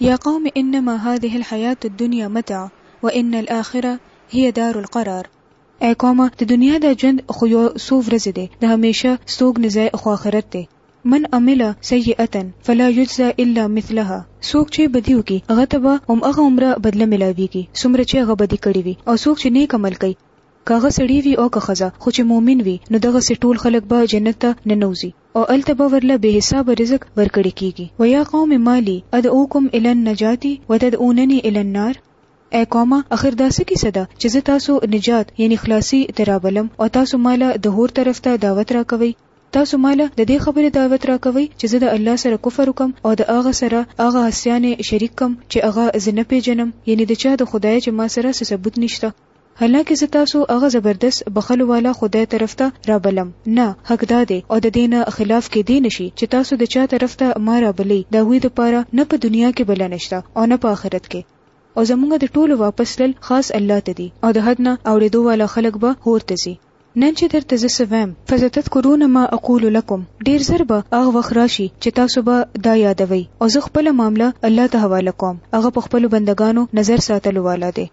يا قوم انما هذه الحياة الدنيا متع وان الاخره هي دار القرار. ای قومه! د دنیا دا ژوند خو یو څو ورځې دی، د همېشه ستوګنې ځای خو آخرت دی. من عمل سیئة فلا یجزی الا مثلها، څوک چې بدي وکړي، هغه ته به هماغهومره بدله ملاوېږي، څومره چې هغه بدي کړې وي او څوک چې نېک عمل کوي، که هغه سړی وي او که ښځه، خو چې مؤمن وي، نو دغسې ټول خلک به جنت ته ننوځي. او هلته به ورله بې حسابه رزق ورکړی کېږي، ويا قوم ما لي ادعوکم الی النجاة وتدعوننی الی النار، اې قومه! اخر دا څه کيسه ده چې زه تاسو نجات يعنې خلاصي ته رابلم او تاسو ماله د اور طرف ته دعوت راکوئ، تاسو ماله د دې خبرې دعوت راکوئ چې زه د الله سره کفر وکړم او د هغه سره هغه هستيانې شريک کړم چې هغه زه نه پېژنم، يعنې د چا د خدايه چې ما سره څه ثبوت نشته. حالانکه زه تاسو هغه زبردست بخلو والا خدای طرف ته رابلم نه حق دا دی او د دین خلاف کې دی نشي چې تاسو د چا طرف ته ما رابلی دا وی د پاره نه په دنیا کې بل نشته او نه په آخرت کې او زمونږ د ټولو واپس لل خاص الله ته دی او د حد نه اوړېدو والا خلک به هور ته ځي نن چې درته زه سویم فزتذکرون ما اقول لكم ډیر زر به هغه وخت راشي چې تاسو به دا یادوي او زه خپل معاملې الله ته حواله کوم هغه په خپل بندگانو نظر ساتلو والا دی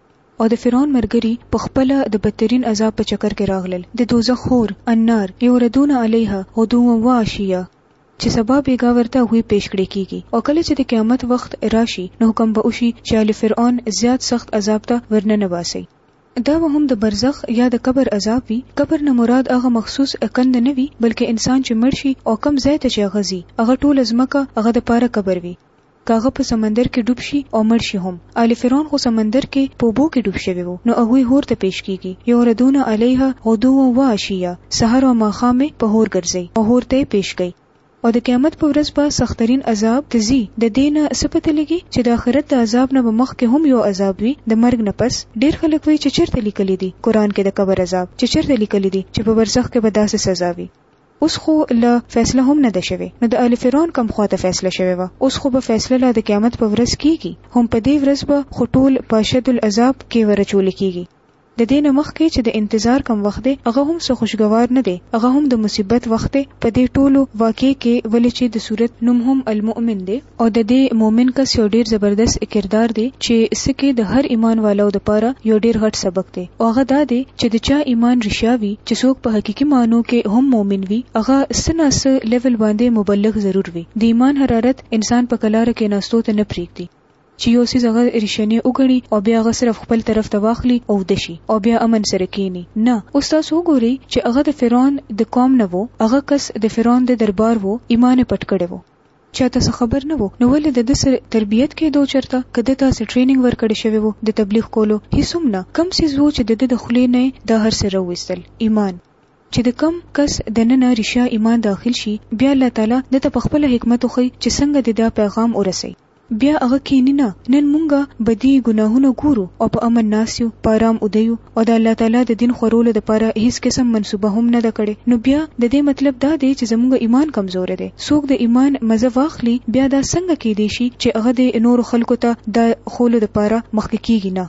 او د فرعون مرګري په خپله د بدترین عذاب په چکر کې راغلل، د دوزخ حور، النار، یوردون علیها غدوا و عشیا، چې سبا بیګا ورته هغوی پیش کړې کیږي، او کله چې د قیامت وخت راشي نو حکم به وشي چې آل فرعون زیات سخت عذاب ته ورننباسئ. دا به هم د برزخ یا د قبر عذاب وي، قبر نه مراد هغه مخصوص کند نه وي، بلکې انسان چې مړ شي او کوم ځای ته چې هغه ځي، هغه ټوله ځمکه هغه دپاره قبر وي، که هغه په سمندر کې ډوب شي او مړ شي هم، آل فرعون خو سمندر کې په اوبو کې ډوب شوي وو، نو هغوی حور ته پېش کېږي، يعرضون عليها غدوا وعشيا، سهار او ماښام يې په حور ګرځوي او حور ته يې پېش کوي. او د قيامت په ورځ به سخترين عذاب ته ځي، د دې نه څه پته لګي چې د آخرت د عذاب نه به مخکې هم يو عذاب وي، د مرګ نه پس ډېر خلک وايي چې چېرته ليکلي دي قرآن کې د قبر عذاب، چې چېرته ليکلي دي چې په برزخ کې به داسې سزا وي. اوس خو له فیصله هم نه ده شوې نو د آل فرعون کم خوا ته فیصله شوې وه اوس خو به فیصله لا د قیامت په ورځ کیږي هم په دې ورځ به خو ټول په اشد العذاب کې ورچول کیږي د دې نه مخکې چې د انتظار کم وخت دی هغه هم څه خوشګوار نه دی هغه هم د مصیبت وخت دی په دې ټولو واقع کې ولې چې د صورت نوم هم المؤمن دی او د دې مؤمن کس یو ډیر زبردست کردار دی چې سکه د هر ایمان والو د پاره یو ډیر غټ سبق دی او هغه دا دی چې د چا ایمان رښتیا وي چې څوک په حقيقي معنو کې هم مؤمن وي هغه سنا سه لیول باندې مبلغ ضرور وي د ایمان حرارت انسان په کلار کې ناستو ته نه پریږدي چې یو څه زغه رښنی وګڼي او بیا غ صرف خپل طرف ته واخلي او دشي او بیا امن سره کینی نه اوس تاسو وګورئ چې هغه د فرعون د قوم نه وو هغه کس د فرعون د دربار وو ایمان پټ کړي وو چا تاسو خبر نه وو نو ولې دده څه تربیت کیدو چرته که ده ته څه ټریننګ ورکړې شوې وو د تبلیغ کولو هیڅ هم نه کوم څیز وو چې دده د خولې نه یې دا هر څه راوویستل ایمان چې د کوم کس دننه ریشه ایمان داخل شي بیا الله تعالی ده ته په خپله حکمت وښي چې څنګه دې دا پیغام ورسوي بیا هغه کیني نه نن مونږ بدي ګناهونه ګورو او په امن ناست یو په ارام اوده یو او د الله تعالی د دین خورولو لپاره هیڅ قسم منصوبه هم نه ده کړې نو بیا د دې مطلب دا دی چې زموږ ایمان کمزوری دی څوک د ایمان مزه واخلي بیا دا څنګه کیدی شي چې هغه د نورو خلکو ته د خولو لپاره مخکې کیږي نه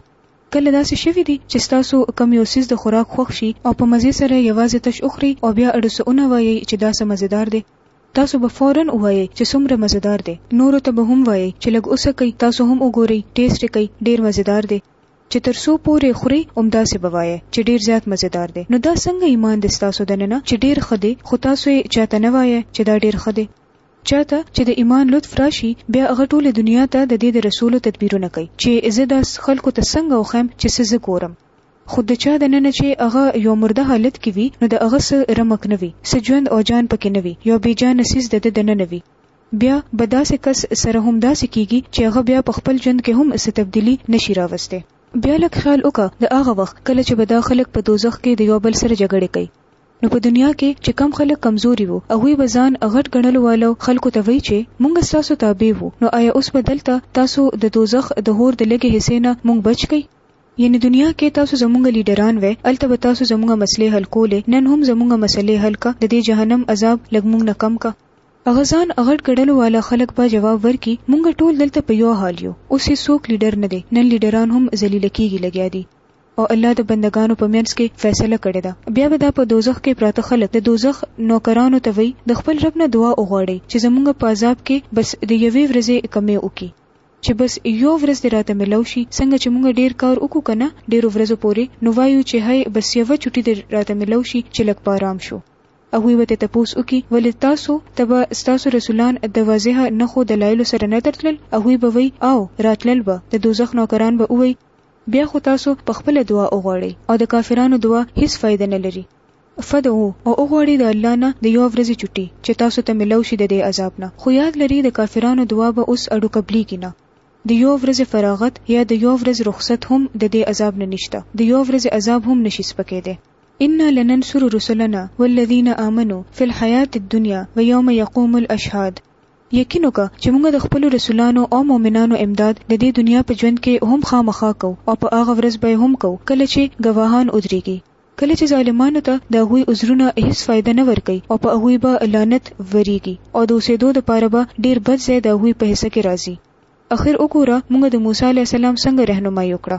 کله داسې شوي دي چې تاسو کم یو سیس د خوراک خوښ شي او په مزه سره یوازې تش اخري او بیا اړسونه وایي چې دا څه مزیدار دی تاسو به فورا وایي چې څومره مزیدار دی نورو ته به هم وایي چې لږ اوسه کوي تاسو هم وګورئ ټیسټ کوي ډیر مزیدار دی چې تر څو پورې خورئ همداسې به وایئ چې ډېر زیات مزېدار دی، نو دا څنګه ایمان دی ستاسو دننه چې ډېر ښه دی خو تاسو یې چا ته نه وایئ چې دا ډېر ښه دی؟ چا ته چې د ایمان لطف راشي بیا هغه ټولې دنیا ته د دې د رسولو تدبیرونه کوي چې زه دا خلکو ته څنګه وښیم چې څه زه ګورم، خو د چا دننه چې هغه یو مرده حالت کې وي نو د هغه څه رمق نه وي، څه ژوند او جان پکې نه وي، یو بې جانه څیز د ده دننه وي. بیا به داسې کس سره هم داسې کیږي چې هغه بیا په خپل ژوند کې هم څه تبدیلي نشي راوستی. بیا لږ خیال وکړه د هغه وخت کله چې به دا خلک په دوزخ کې د یو بل سره جګړې کوي نو په دنیا کې چې کم خلک کمزوري وو هغوی به ځان غټ ګڼلو والو خلکو ته وایي چې مونږ ستاسو تابع وو نو آیا اوس به دلته تاسو د دوزخ د هور د لږې حصې نه مونږ بچ کړئ یعنی دنیا کې تاسو زمونږ لیډران وې الته به تاسو زمونږ مسلې حل کولې نن هم زمونږ مسلې حل کا د دې جهنم عذاب لګ مونږ نه کم کا هغه ځان غټ ګڼلو والا خلک به جواب ورکړي مونږ ټول دلته په یو حال یو اوس هیڅ څوک لیډر نه دی نن لیډران هم ذلیله کیږي لګیا دي او الله د بندګانو په منځ کې فیصله کړې ده بیا به دا په دوزخ کې پراته خلک د دوزخ نوکرانو ته وایي د خپل رب نه دعا وغواړئ چې زمونږ په عذاب کې بس د یوې ورځې کمې وکړي چې بس یو ورځ دې راته ملو شي څنګه چې مونږ ډیر کار وکړو کنه ډیرو ورځو پورې نو وایو چې هاي بس یو چټي دې راته ملو شي چې لږ پارام شو هغوی به ترې تپوس وکړي، ولې تاسو ته به ستاسو رسولان د واضح نښو، دلایلو، سره نه درتلل؟ هغوی به وایي، آو، راتلل به. د دوزخ نوکران به ووایي، بیا خو تاسو په خپله دعا وغواړئ او د کافرانو دعا هیڅ فایده نه لري. فدعو، او وغواړئ د الله نه د یوه ورځې چوټي، چې تاسو ته ملو شي د دې عذاب نه. خو یاد لرئ د کافرانو دعا به اوس اړو قبلیږي نه. د یوه ورځې فراغت یا د یوه ورځې رخصت هم د دې عذاب نه نشته. د یوه ورځې عذاب هم نه شي سپکیدای. انا لننصر رسلنا والذین آمنو فی الحیات الدنیا ویوم یقوم الاشهاد یقین وکړه چې موږ د خپلو رسولانو او مؤمنانو امداد د دې دنیا په ژوند کې هم خامخا کوو او په هغه ورځ به یې هم کوو کله چې ګواهان ودرېږي. کله چې ظالمانو ته د هغوی عذرونه هېڅ فایده نه ورکوي او په هغوی به لعنت ورېږي او د اوسېدو لپاره به ډېر بد ځای د هغوی په حصه کې راځي. اخر وګوره موږ د موسی علیه السلام څنګه رهنمایي وکړه.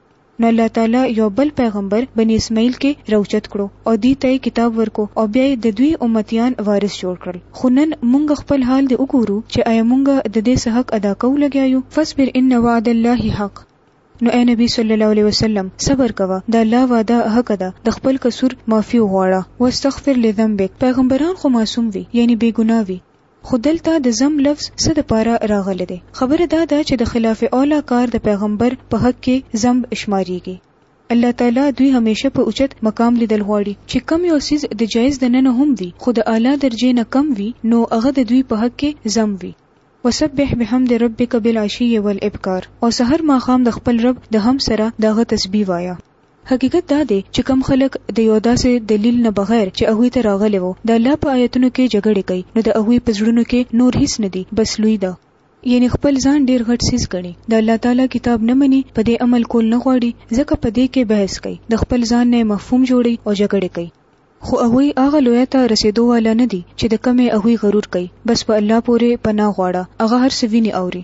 نو الله تعالی یو بل پیغمبر بنی اسماعیل کې راوچت کړو او دی ته کتاب ورکو او بیا یې د دوی امتیان وارث جوړ کړل خو نن مونږ خپل حال دې وګورو چې آیا مونږ د دې څه حق ادا کوو لګیا یو فاصبر ان وعد الله حق نو اے نبی صلی الله علیه وسلم صبر کوه د الله وعده حق ده د خپل قصور معافي وغواړه واستغفر لذنبک پیغمبران خو معصوم وي یعنی بے ګناه وي خو دلته د ذم لفظ څه دپاره راغلی دی؟ خبره دا ده چې د خلاف اولی کار د پیغمبر په حق کې ذنب شماریږي. الله تعالی دوی همیشه په اوچت مقام لیدل غواړي چې کوم یو څیز د جایز د ننه هم وي خو د اعلی درجې نه کم وي نو هغه د دوی په حق کې ذم وي. وسبح بحمد ربک بالعشی والابکار او سحر ماښام د خپل رب د حمد سره د هغه تسبیح وایه. حقیقت دا دی چې کوم خلک د یو داسې دلیل نه بغیر چې هغوی ته راغلی وو د الله په آیتونو کې جګړې کوي نو د هغوی په زړونو کې نور هیڅ نه دي بس لوی ده یعنی خپل ځان ډیر غټ سیز ګڼي د الله تعالی کتاب نه مني په دې عمل کول نه غواړي ځکه په دې کې بحث کوي د خپل ځان نه مفهوم جوړي او جګړې کوي خو هغوی هغه لوی ته رسیدو والا نه دي چې د کمې هغوی غرور کوي بس په الله پورې پناه غواړه هغه هر څه ویني اوري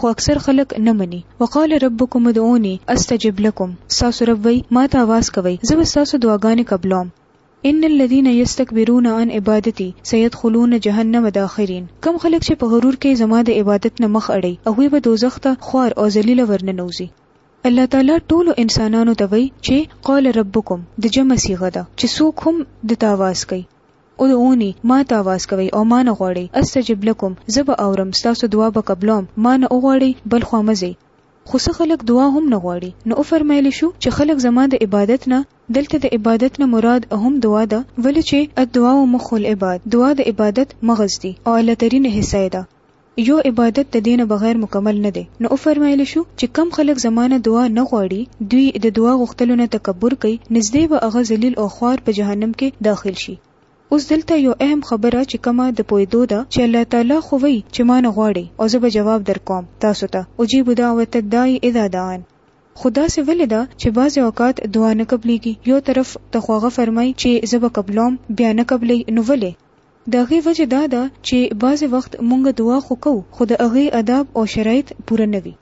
خو اکثر خلک نه مني وقال ربکم ادعوني استجب لکم ستاسو رب وایي ما ته اواز کوئ زه به ستاسو دعاګانې قبلوم ان الذين يستكبرون عن عبادتي سيدخلون جهنم داخرين کم خلک چې په غرور کې زما د عبادت نه مخ اړي هغوی به دوزخ ته خوار او ذلیل ورننوزي الله تعالی ټولو انسانانو ته وایي چې قال ربکم د جمع صيغه ده چې څوک هم د تاواز کوي ادعوني ما ته اواز کوئ او ما نه غواړئ استجب لکم زه به اورم ستاسو دعا به قبلوم ما نه وغواړئ بل خوا مه ځئ خو څه خلک دعا هم نه غواړي نو وفرمایل شو چې خلک زما د عبادت نه دلته د عبادت نه مراد هم دعا ده ولې چې الدعاء مخ العباد دعا د عبادت مغز دي او الله ترینه حصه ده يو عبادت د دې نه بغير مکمل نه دی نو وفرمايل شو چې کوم خلک زما نه دعا نه غواړي دوی د دعا غوښتلو نه تکبر کوي نږدې به هغه ذليل او خوار په جهنم کې داخل شي اوس دلته يو اهم خبره چې کومه د پوهېدو ده چې الله تعالی خو وایي چې ما نه غواړئ او زه به جواب درکوم تاسو ته اجیب دعوت الداعي اذا دعان خو داسې ولې ده چې بعضې اوقات دعا نه قبلېږي یو طرف ته خو هغه فرمایي چې زه به قبلوم بیا نه قبلوي نو ولې د هغې وجه دا ده چې بعضې وخت مونږ دعا خو کوو خو د هغې اداب او شرایط پوره نه وي.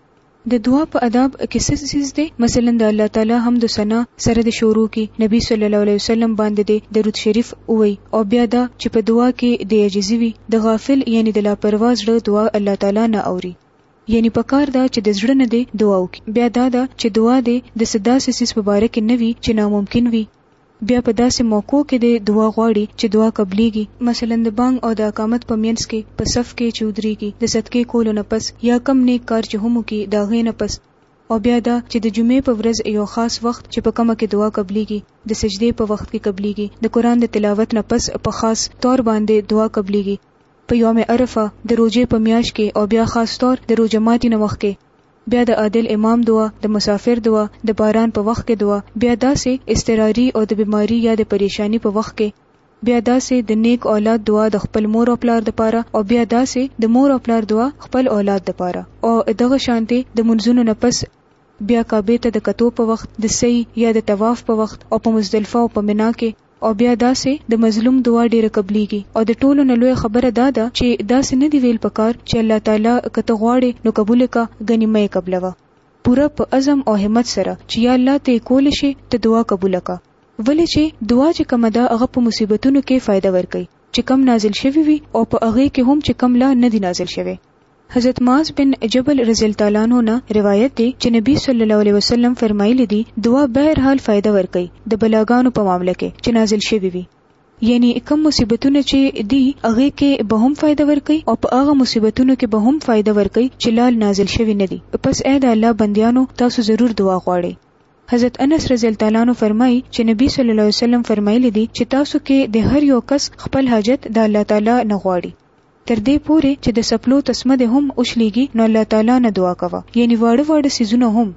د دعا په اداب کې څه څیز دی؟ مثلا د الله تعالی حمد و ثنا سره دې شروع کړي، نبي صلی الله علیه وسلم باندې دې درود شریف ووایي او بیا دا چې په دعا کې دې عاجزي وي، د غافل یعنې د لاپروا زړه دعا الله تعالی نه اوري. یعنې په کار ده چې د زړه نه دې دعا وکړي. بیا دا ده چې دعا دې د څه داسې څیز په باره کې نه وي چې ناممکن وي، بیا په داسې موقعو کې دی دعا غواړي چې دعا قبلیږي مثلا د بانګ او د اقامت په مینځ کې په صف کې چې ودریږي د صدقې کولو نه پس یا کوم نیک کار چې هم وکړي د هغې نه پس او بیا دا چې د جمعې په ورځ یو خاص وخت چې په کومه کې دعا قبلیږي د سجدې په وخت کې قبلیږي د قران د تلاوت نه پس په خاص طور باندې دعا قبلیږي په یوم عرفه د روزې په میاشت کې او بیا خاص طور د روزه ماتي نه مخکې بیا د عادل امام دعا، د مسافر دعا، د باران په وخت کې دعا، بیا داسې اضطراري او د بیماري یا د پریشاني په وخت کې، بیا داسې د نیک اولاد دعا د خپل مور او پلار دپاره او بیا داسې د مور او پلار دعا خپل اولاد دپاره او دغه شانتې د مونځونو نه پس بیا کعبې ته د کتو په وخت، د سعی یا د طواف په وخت او په مزدلفه او په منا کې. او بیا داسې د مظلوم دعا ډېره قبلېږي او د ټولو نه لویه خبره دا ده چې داسې نه دي ویل په کار چې الله تعالی که ته غواړې نو قبول که ګنې مه یې قبلوه پوره په عزم او همت سره چې یا الله ته یې کولی شې ته دعا قبوله که ولې چې دعا چې کومه ده هغه په مصیبتونو کې فایده ورکوي چې کم نازل شوي وي او په هغې کې هم چې کم لا نه دي نازل شوي. حضرت معاذ بن جبل رضی الله تعالی عنہ نه روایت دی چې نبی صلی الله علیه وسلم فرمایلی دی دعا بهر حال فائدہ ورکي د بلاګانو په معاملې کې چې نازل شوی وي یعنی کم مصیبتونه چې دی هغه کې به هم فائدہ ورکي او په هغه مصیبتونو کې به هم فائدہ ورکي چې لال نازل شوی نه دی پس اې د الله بندیانو تاسو ضرور دعا غواړئ حضرت انس رضی الله تعالی عنہ فرمایي چې نبی صلی الله علیه وسلم فرمایلی دی چې تاسو کې د هر یو کس خپل حاجت د الله تعالی نه غواړي تر دې پورې چې د څپلو تسمه دې هم وشلېږي نو الله تعالی نه دعا کوه یعنی واړه واړه څیزونه هم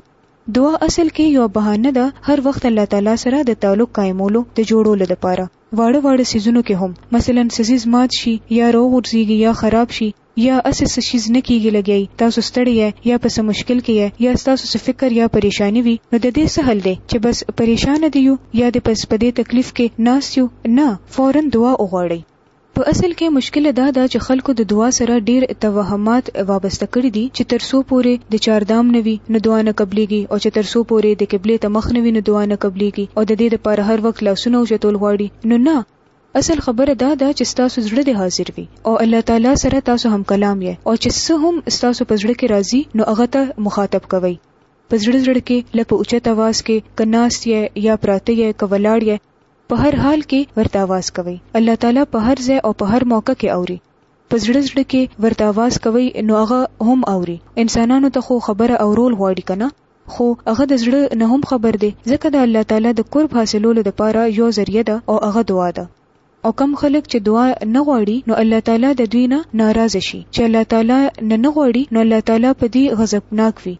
دعا اصل کې یوه بهانه ده هر وخت الله تعالی سره د تعلق قایمولو د جوړولو لپاره واړه واړه څیزونو کې هم مثلا څه څیز مات شي یا راوغورځېږي یا خراب شي یا اسې څه شیز نه کیږي لګیای تاسو ستړی یې یا په څه مشکل کې یې یا تاسو څه فکر یا پریشانی وي نو د دې څه حل دی چې بس پریشان دی یو یا د پس په دې تکلیف کې ناس یو نه فورا دعا وغواړئ په اصل کې مشکل دا ده چې خلکو د دعا سره ډیر توهمات وابسته کړي دي چې تر څو پورې د چاردام نه وي نو دعا نه قبلیږي او چې تر څو پورې د قبلې ته مخ نه وي نو دعا نه قبلیږي او د دې لپاره هر وخت لاسونه اوچتول غواړي نو نه اصل خبره دا ده چې ستاسو زړه دې حاضر وي او الله تعالی سره تاسو هم کلام یې او چې څه هم ستاسو په زړه کې راځي نو هغه ته مخاطب کوئ په زړه زړه کې لکه اوچت اواز کې کناست یا پراته یا کولاړ یا په هر حال کې ورته اواز کوئ. الله تعالی په هر ځای او په هر موقع کې اوري. په زړه زړه کې ورته اواز کوئ نو هغه هم اوري. انسانانو ته خو خبره اورول غواړي کنه؟ خو هغه د زړه نه هم خبر دی. ځکه د الله تعالی د قرب حاصلولو لپاره یو ذریعه ده او هغه دعا ده. او کوم خلک چې دعا نه غواړي نو الله تعالی د دوی نه ناراضه شي. چې الله تعالی نه نه غواړي نو الله تعالی په دوی غضبناک وي.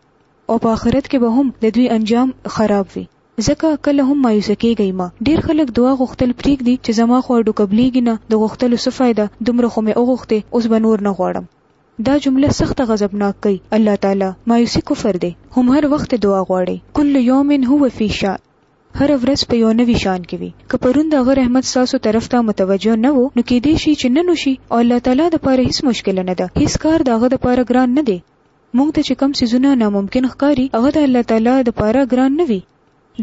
او په آخرت کې به هم د دوی انجام خراب وي. ځکه کله هم مایوسه کیږی مه ډیر خلک دعا غوښتل پریږدی چی زما خو هډو قبلیږی نه د غوښتلو څه فایده دومره خو می وغوښتی اوس به نور نه غواړم دا جمله سخته غضبناک کوي الله تعالی مایوسی کفر دی هم هر وخت دعا غواړی کل یوم هو فی شان هره ورځ په یو نوی شان کی وی که پرون د هغه رحمت ستاسو طرف ته متوجه نه وو نو کیدای شی چی نن وشی او الله تعالی دپاره هیڅ مشکل نه ده هیڅ کار د هغه دپاره ګران نه دی. موږ ته چې کوم څیزونه ناممکن ښکاري هغه د الله تعالی د پاره ګران نه وي.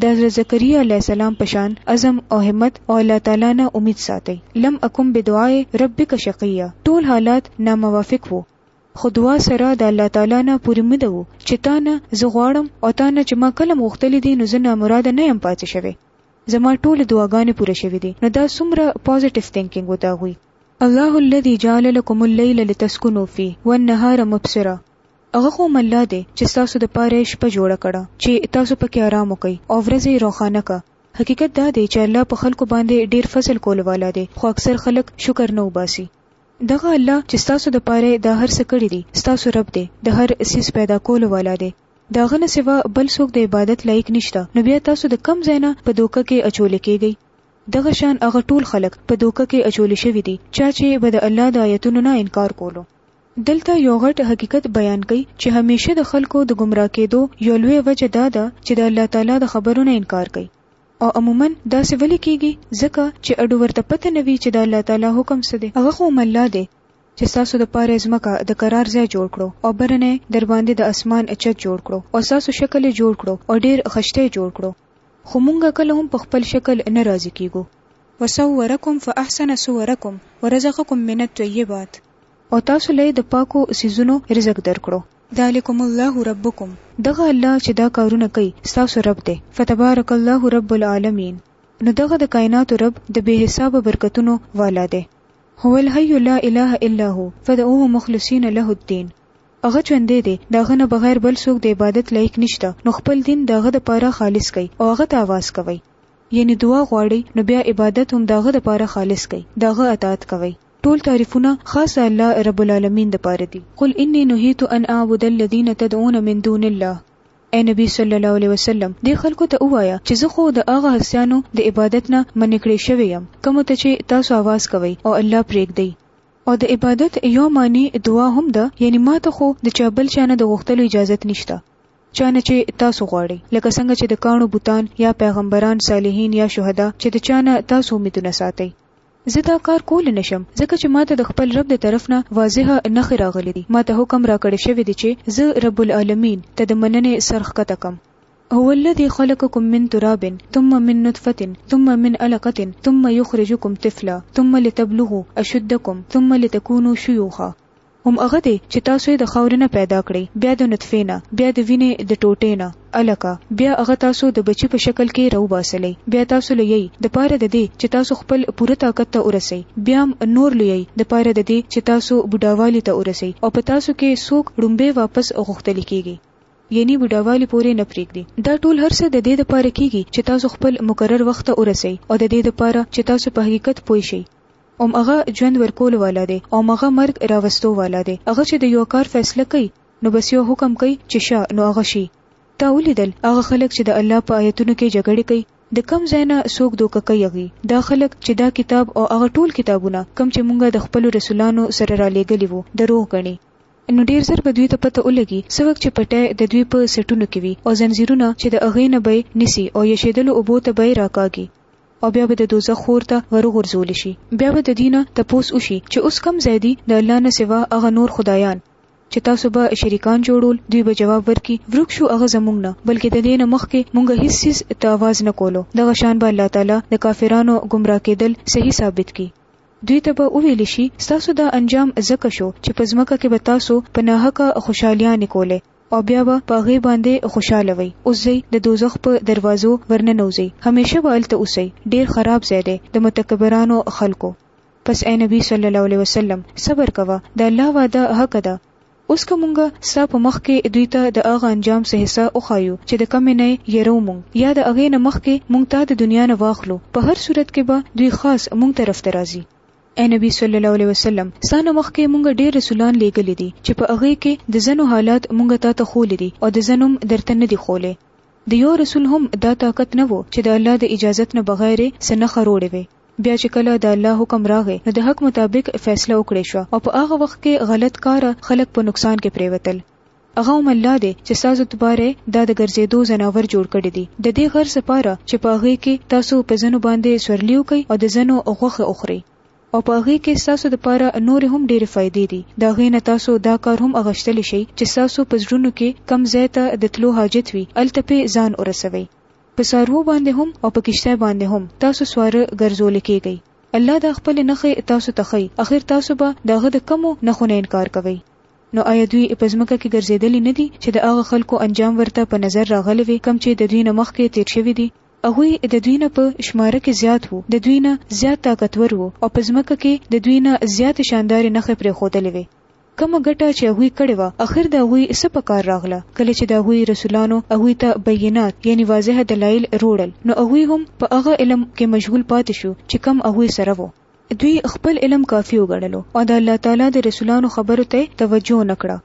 د حضرت زکریا علیه السلام په شان عزم او همت او الله تعالی نه امید ساتئ. لم اکن بدعاء ربک شقیا، ټول حالات ناموافق وو خو دعا سره د الله تعالی نه پورې مده وو چې تا نه زه غواړم او تا نه چې ما کلم غوښتلي دي نو زه نامراده نه یم پاتې شوی. زما ټولې دعاګانې پوره شوې دي. نو دا څومره پازیټیف تینکینګ و د هغوی. الله الذي جعل لكم الليل لتسكنوا فيه والنهار مبصرا هغه کوم الله دی چې تاسو د پاره شپه جوړه کړه چې تاسو پکې آرام وکړئ او ورځ یې روښانه کړه حقیقت دا دی چې الله په خلکو باندې ډیر فضل کول والا دی خو اکثر خلک شکر نه وباسي دغه الله چې تاسو د پاره د هر څه کړی دی تاسو رب دی د هر سیس پیدا کولو والا دی دا غنه سوا بل څوک د عبادت لایق نشته نو بیا تاسو د کم زینا په دوکه کې اچول کېږئ دغه شان هغه ټول خلک په دوکه کې اچولي شوي دي چا چې به د الله د آیتونو نه انکار کولو. دلته یو غټ حقیقت بیان کوي چې همیشه د خلکو د ګمراه کیدو یو لویه وجه دا ده چې د الله تعالی د خبرو نه انکار کوي او عموما داسې ولې کیږي ځکه چې اډو ورته پته نه وي چې د الله تعالی حکم څه دی هغه خو هم الله دی چې ستاسو د پاره ځمکه د قرار ځای جوړ کړو او برنه در باندې د اسمان اچت جوړ کړو او ستاسو شکل جوړ کړو او ډیر خشته جوړ کړو خو مونږ کله هم په خپل شکل نه راضي کېږو. وصورکم فاحسن صورکم ورزقکم من الطیبات. او تاسو له د پاکو څیزونو رزق درکړو. ذلکم الله ربکم. دغه الله چې دا کارونه کوي ستاسو رب دی. فتبارک الله رب العالمین. نو دغه د کایناتو رب د بې حسابه برکتونو والا دی. هو الحی لا اله الا هو فدعوه مخلصین له الدین. هغه ژوندی دی د هغه نه بغیر بل څوک د عبادت لایق نشته نو خپل دین د هغه دپاره خالص کړئ او هغه ته اواز کوئ یعنی دعا غواړئ نو بیا عبادت هم د هغه دپاره خالص کړئ د هغه اطاعت کوئ ټول تعریفونه خاص د الله رب العالمین دپاره دي قل انی نهیت ان اعبد الذین تدعون من دون الله ای نبی صلی الله علیه وسلم دې خلکو ته ووایه چې زه خو د هغه هستیانو د عبادت نه منع کړی شوی یم کومو ته چې تاسو اواز کوئ او الله پرېږدئ او د عبادت یو معنی دعا هم ده یعنی ماته خو د چا بل چا نه د غوښتلو اجازت نشته چا نه چې تاسو غواړئ لکه څنګه چې د کاڼو بوتان یا پیغمبران صالحین یا شهدا چې د چا نه تاسو امیدونه ساتئ زه دا کار کول نه شم ځکه چې ماته د خپل رب د طرف نه واضحه نخې راغلي دي ماته حکم راکړی شوی دی چې زه رب العالمین ته د مننې سر ښکته کم هو الذي خلقكم من تراب ثم من نطفة ثم من علقة ثم يخرجكم طفلا ثم لتبلغوا اشدكم ثم لتكونوا شيوخا هم هغه دی چې تاسو یې د خاورې نه پیدا کړئ، بیا د نطفې نه، بیا د وینې د ټوټې نه، علقه، بیا هغه تاسو د بچي په شکل کې راوباسلئ، بیا تاسو لویئ، د پاره د دې چې تاسو خپل پوره طاقت ته ورسئ، بیا هم نور لویئ، د پاره د دې چې تاسو بوډاوالي ته ورسئ او په تاسو کې څوک ړومبی واپس غوښتل کېږي. یعنی بوډاوالی پوری نه پریږدی دا ټول هر څه د دی لپاره کیږی چی تاسو خپل مقرر وخت ته ورسئ او د دی لپاره چی تاسو په حقیقت پوه شئ هم هغه ژوند ورکولو والا دی او هم هغه مرګ راوستو والا دی هغه چی د یو کار فیصله کوي نو بس یو حکم کوي چی شه نو هغه شي تا ولیدل هغه خلک چی د الله په آیتونو کی جګړی کوي د کوم ځای نه څوک دوکه کوي هغوی دا خلک چی دا کتاب او هغه ټول کتابونه کوم چی مونږ د خپلو رسولانو سره رالیږلی وو دروغ ګڼي. نو ډېر زر به دوی ته پته ولګي څه وخت چې پټی د دوی په سټونو کې وي او ځنځیرونه چې د هغې نه به یې نیسي او یشېدلو اوبو ته به یې راکاږي او بیا به د دوزخ اور ته ور وغورځول شي. بیا به د دوی نه تپوس وشي چې اوس کوم ځای دي د الله نه سوا هغه نور خدایان چې تاسو به شریکان جوړول؟ دوی به جواب ورکړي، ورک شو هغه زموږ نه، بلکې د دې نه مخکې موږ هیڅ څیز ته آواز نه کولو. دغه شان به الله تعالی د کافرانو ګمراه کېدل صحیح ثابت کړي. دوی ته به وویل شي، ستاسو دا انجام ځکه شو چې په ځمکه کې به تاسو په ناحقه خوشحالیانې کولې او بیا به په هغې باندې خوشحاله وئ. اوس ځئ، د دوزخ په دروازو ورننوځئ، همېشه به هلته اوسئ، ډېر خراب ځای دی د متکبرانو خلکو. پس اې نبي صلی الله علیه وسلم! صبر کوه، د الله وعده حق ده. اوس که مونږ ستا په مخ کې دوی ته د هغه انجام څه حصہ وخایو چې د کمې نه یرو مونږ یا د هغې نه مخکې مونږ تا د دنیا نه واخلو په هر صورت کې به دوی خاص مونږ طرف ته راځي اے نبی صلی الله علیه وسلم ستانه مخکې مونږ ډېر رسولان لیږلي دي چې په هغه کې د ځنو حالات مونږ تا ته خول دي او د ځنوم درته نه دي خولې د یو رسول هم دا طاقت نه وو چې د الله د اجازت نه بغیر سنخه روړې وي بیا چې کله د الله حکم راغی نو د حق مطابق فیصله وکړی شوه او په هغه وخت کې غلط کاره خلک په نقصان کې پریوتل هغه هم الله دی چې تاسو دوباره دا د ګرځېدو ځناور جوړ کړی دی د دې غرض لپاره چې په هغه کې تاسو په ځنو باندې سورلیو کوي او د ځنو غوخه اخري او په هغه کې تاسو د پاره نور هم ډېر فائدې دي دا غینه تاسو دا کار هم اغشتل شي چې تاسو په زړونو کې کم ځای ته د تلو حاجت وي التپه ځان ورسوي په څاروو باندې هم او په کشتۍ باندې هم تاسو سواره ګرځول کېږئ. الله دا خپلې نښې تاسو ته ښيي، اخر تاسو به د هغه د کومو نښو نه انکار کوئ؟ نو ایا دوی په ځمکه کې ګرځېدلي نه دي چې د هغه خلکو انجام ورته په نظر راغلی وي کوم چې د دوی نه مخکې تېر شوي دي؟ هغوی د دوی نه په شماره کې زیات وو، د دوی نه زیات طاقتور وو او په ځمکه کې د دوی نه زیاتې شاندارې نښې پرېښودلې وې. کومه ګټه چې هغوی کړې وه اخر د هغوی څه په کار راغله کله چې د هغوی رسولانو هغوی ته بینات یعنی واضح دلایل روړل نو هغوی هم په هغه علم کې مشغول پاتې شو چې کوم هغوی سره وو. دوی خپل علم کافي وګڼلو او د الله تعالی د رسولانو خبرو ته یې توجه نه کړه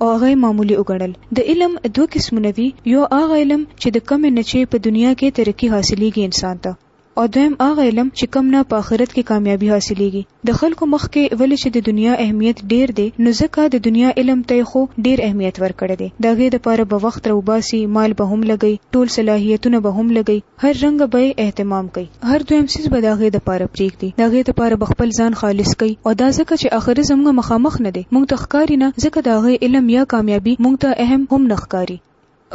او هغه یې معمولي وګڼل. د علم دوه قسمونه وي، یو هغه علم چې د کومې نه چې په دنیا کې ترقي حاصلیږي انسان ته، او دویم هغه علم چې کم نه په آخرت کې کامیابی حاصلېږي د خلکو مخ کې ولې چې د دنیا اهمیت ډیر دی نو ځکه د دنیا علم ته خو ډیر اهمیت ورکړی دی د هغې لپاره به وخت راوباسي مال به هم لګي ټول صلاحیتونه به هم لګي هر رنګ به اهتمام کوي هر دویم سیز به د هغې لپاره پریږدي د هغې لپاره به خپل ځان خالص کوي او دا ځکه چې آخرت زموږ مخامخ نه دی موږ ته ښکاري نه ځکه د هغې علم یا کامیابی موږ ته اهم هم نه ښکاري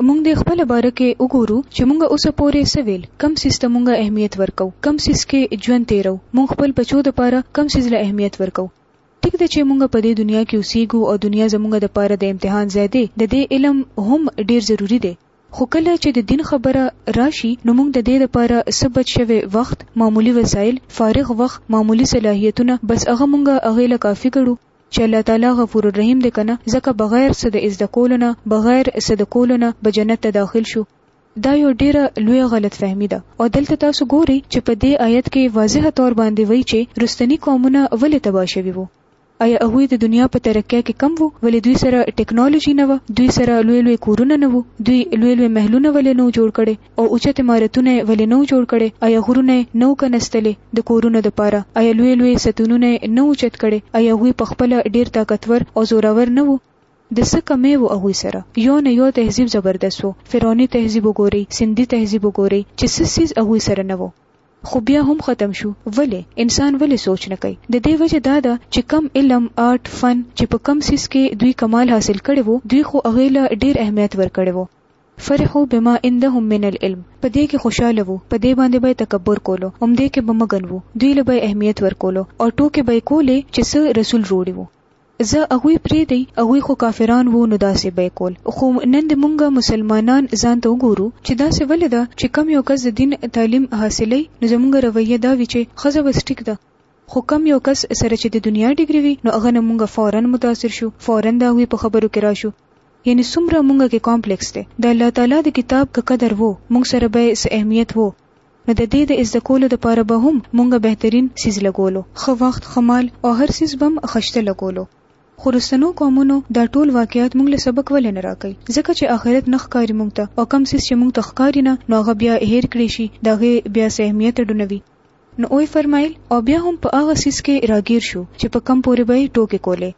مونږ دې خپل باره کې وګورو چې مونږ اوسه پورې څه ویل کم سیس ته مونږ اهمیت ورکو کم سیس کې ژوند تیرو مونږ خپل بچو د پاره کم سیس له اهمیت ورکو ټیک ده چې مونږ په دې دنیا کې اوسېږو او دنیا زمونږ د پاره د امتحان ځای دی د دې علم هم ډیر ضروری دی خو کله چې د دین خبره راشي نو موږ د دې لپاره سبت شوی وخت معمولی وسایل فارغ وخت معمولی صلاحیتونه بس هغه موږ هغه له کافي کړو چې الله تعالی غفور الرحیم دی کنه ځکه بغیر څه د ازده کولو نه بغیر څه د کولو نه به جنت ته داخل شو دا یو ډیره لوی غلط فهمی ده او دلته تاسو ګوري چې په دې آیت کې واضح تور باندې وایي چې رستنی قومونه ولې تبا شوي وو آیا هغه د دنیا په ترقۍ کې کم وو ولې دوی سره ټکنالوژي نه و دوی سره لوی لوی کورونه نه وو دوی لوی لوی محلونه ولې نو جوړ کړي او اوچت عمارتونه یې ولې نه وو جوړ کړي؟ ایا غرونه یې نه وو کنستلي د کورونو دپاره؟ ایا لوی لوی ستونونه یې نه وو چت کړي؟ ایا هغوی په خپله ډېر طاقتور او زورور نه وو؟ د څه کمی وو هغوی سره؟ یو نه یو تهذیب زبردست وو، فرعوني تهذیب وګورئ، سندي تهذیب وګورئ، چې څه څیز هغوی سره نه وو. خو بیا هم ختم شو، ولې؟ انسان ولې سوچ نه کوي؟ د دې وجه دا ده چې کوم علم، آرټ، فن، چې په کوم څیز کې دوی کمال حاصل کړی وو، دوی خو هغې له ډېر اهمیت ورکړی وو، فرحو بما عندهم من العلم په دې کې خوشاله وو، په دې باندې به یې تکبر کولو، همدې کې به مګن وو، دوی له به یې اهمیت ورکولو او ټوکې به یې کولې چې څه رسول روړي وو. ځه هغوی پرېږدئ، هغوی خو کافران وو نو داسې به یې کول، خو نن دې مونږ مسلمانان ځان ته وګورو چې داسې ولې ده چې کوم یو کس د دین تعلیم حاصلوي نو زمونږ رویه دا وي چې ښځه بس ټیک ده، خو کم یو کس سره چې د دنیا ډګري وي نو هغه نه مونږ فورا متاثر شو فورا د هغوی په خبرو کې راشو یعنی څومره مونږ کې کمپلیکس دی د الله تعالی د کتاب که قدر وو مونږ سره به څه اهمیت وو نو د دې د ازده کولو د پاره به هم مونږ بهترین سیز لګولو خو وخت خمال او هر سیز بم خشته لګولو خو رسنو قومونو دا ټول واقعیات مونږ له سبق ولې نه راکې ځکه چې آخرت نه ښکاری مونږ ته او کم سیز چې مونږ ته ښکاری نه نو هغه بیا هیر کړی شي دغه بیا اهمیت ډونوي نو وی فرمایل او بیا هم په هغه سیس کې راګیر شو چې په کم پورې به ټوکې کولې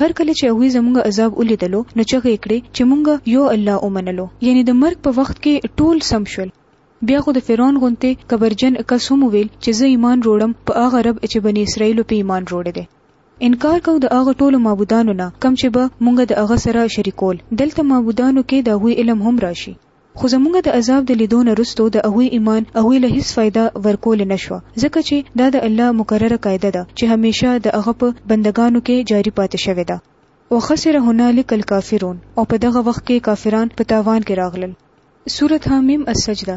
هر کله چې هغه زمونږ عذاب ولیدلو نو چغې کړې چې مونږ یو الله اومنلو یعنی د مرګ په وخت کې ټول سم شول بیا خو د فرعون غونته کبرجن کس هم ویل چې زه ایمان روړم په هغه رب چې بنی اسرائیل په ایمان روړې دي انکار کو د هغه ټولو معبودانو نه کم چې به مونږ د هغه سره شریکول دلته معبودانو کې د هوی علم هم راشي خو زموږ د عذاب د لیدو نه وروسته د هغوی ایمان هغوی له هیڅ فایده ورکول نه شوه، ځکه چې دا د الله مقرره قاعده ده چې همیشه د هغه په بندګانو کې جاري پاتې شوې ده. وخسر هنالک الکافرون او په دغه وخت کې کافران په تاوان کې راغلل. سورة حم، السجدة.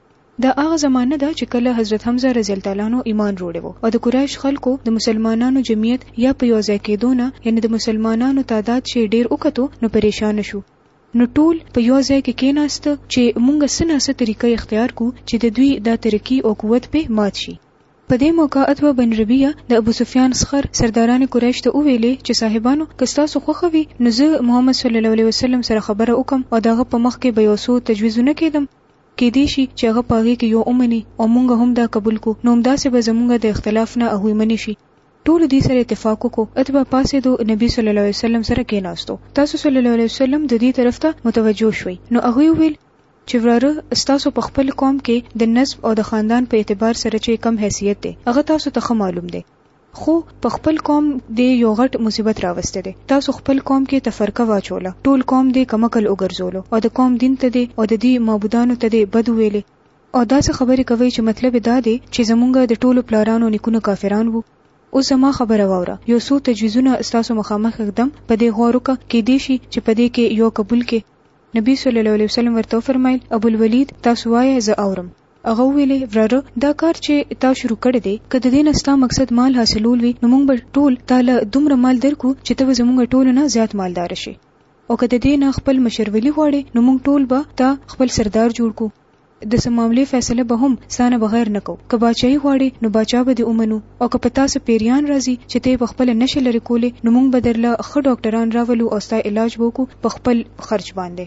دا هغه زمانه ده چې کله حضرت حمزه رضی الله تعالی عنہ ایمان روړی وو او د قریش خلکو د مسلمانانو جمعیت یا په یو ځای کېدو نه یعنی د مسلمانانو تعداد چې ډیر وکتو نو پریشان شو نو ټول په یو ځای کې کېناست چې مونږ سنا سه طریقې اختیار کو چې د دوی دا ترقی او قوت په مات شي په دې موقع اتبه بن ربیعه د ابو سفیان سخر سرداران قریش ته وویلې چې صاحبانو که تاسو خوښوي نو زه محمد صلی الله علیه وسلم سره خبره وکم او دغه په مخ کې به یو څو تجویزونه کېدم کیدی شي چې هغه په هغې کې یو ومني او مونږ هم دا قبول کړو نو همداسې به زمونږ د اختلاف نه هغوی منې شي. ټولو دې سره اتفاق وکړو اتبع پاڅیدو نبی صلی الله علیه وسلم سره کیناستو تاسو صلی الله علیه وسلم ددې طرف ته متوجه شوئ نو هغوی وویل چې وراره ستاسو په خپل قوم کې د نسب او د خاندان په اعتبار سره چې کوم حیثیت دی هغه تاسو ته ښه معلوم دی خو په خپل قوم دی یو غټ مصیبت راوسته دی تاسو خپل قوم کې تفرقه واچوله ټول قوم دی کمکل وګرځولو او د قوم دین ته دی او د دی معبودانو ته دی بد ویلې او داسې خبرې کوي چې مطلب دا دی چې زمونږ د ټولو پلارانو نیکونو کافران وو اوس زما خبره واوره یو څو تجویزونه ستاسو مخامخ اقدم په دې غور وکړه کې دی شي چې په دې کې یو قبول کې نبی صلی الله علیه وسلم ورته فرمایل ابو الولید تاسو وایې زه اورم هغه وویل، وراره دا کار چې تا شروع کړی دی، که د دې نه ستا مقصد مال حاصلول وي، نو موږ به ټول تا له دومره مال درکړو چې ته به زموږ ټولو نه زیات مالدار شې. او که د دې نه خپل مشرولي غواړې، نو موږ ټول به تا خپل سردار جوړ کړو. د څه معاملې فیصله به هم ستا نه بغیر نه کوو. که باچاهي غواړې، نو باچا به دې ومنو. او که په تا څه پېریان راځي چې ته یې په خپله نه شې لرې کولی، نو موږ به درله ښه ډاکټران راولو او ستا علاج به وکړو په خپل خرچ باندې.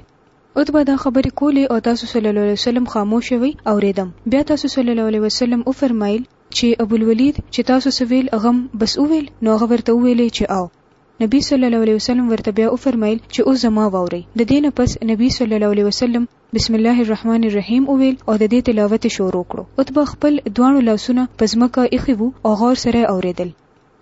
عتبه دا خبرې کولې او تاسو صلی الله علیه وسلم خاموش وئ اورېدم بیا تاسو صلی الله علیه وسلم وفرمایل چې ابوالولید چې تاسو څه ویل هغه هم بس وویل نو هغه ورته وویلې چې او نبی صلی الله علیه وسلم ورته بیا وفرمایل چې او زما واوري د دې نه پس نبی صلی الله علیه وسلم بسم الله الرحمن الرحیم وویل او د دې تلاوت شروع کړو عتبه خپل دوانو لاسونه پزمکه ایخي وو او غور سره اوریدل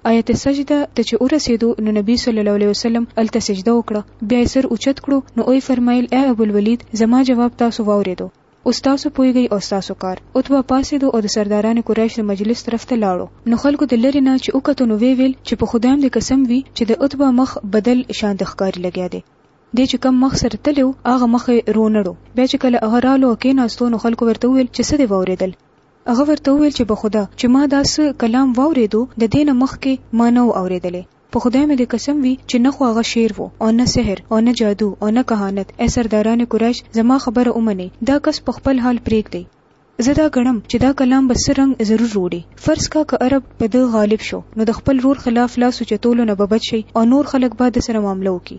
آیت سجده ته چې ورسېدو نو نبی صلی الله علیه وسلم هلته سجده وکړه بیا یې سر اوچت کړو نو ویې فرمایل ای ابوالولید زما جواب تاسو واورېدو اوس تاسو پوهېږئ او ستاسو کار عتبه پاڅېدو او د سردارانو قریش د مجلس طرف ته لاړو نو خلکو د لرې نه چې وکتو نو ویې ویل چې په خدای مې قسم وي چې د عتبه مخ بدل شان د ښکاري لګیا دی دی چې کم مخ سره تللی و هغه مخ یې رونړو بیا چې کله هغه رالو او کېناستو نو خلکو ورته وویل چې څه دې واورېدل هغه ورته وویل چې بخدا چې ما دا څه کلام واورېدو د دې نه مخکې ما نه و اورېدلی. په خدای مې دې قسم وي چې نه خو هغه شعر و او نه سحر او نه جادو او نه کهانت، ای سرداران قریش زما خبره ومنئ، دا کس په خپل حال پرېږدئ. زه دا ګڼم چې دا کلام به څه رنګ ضرور روړي. فرض کا که عرب په ده غالب شو نو د خپل ورور خلاف لاس اوچتولو نه به بچ شي او نور خلک به ده سره معامله وکړي.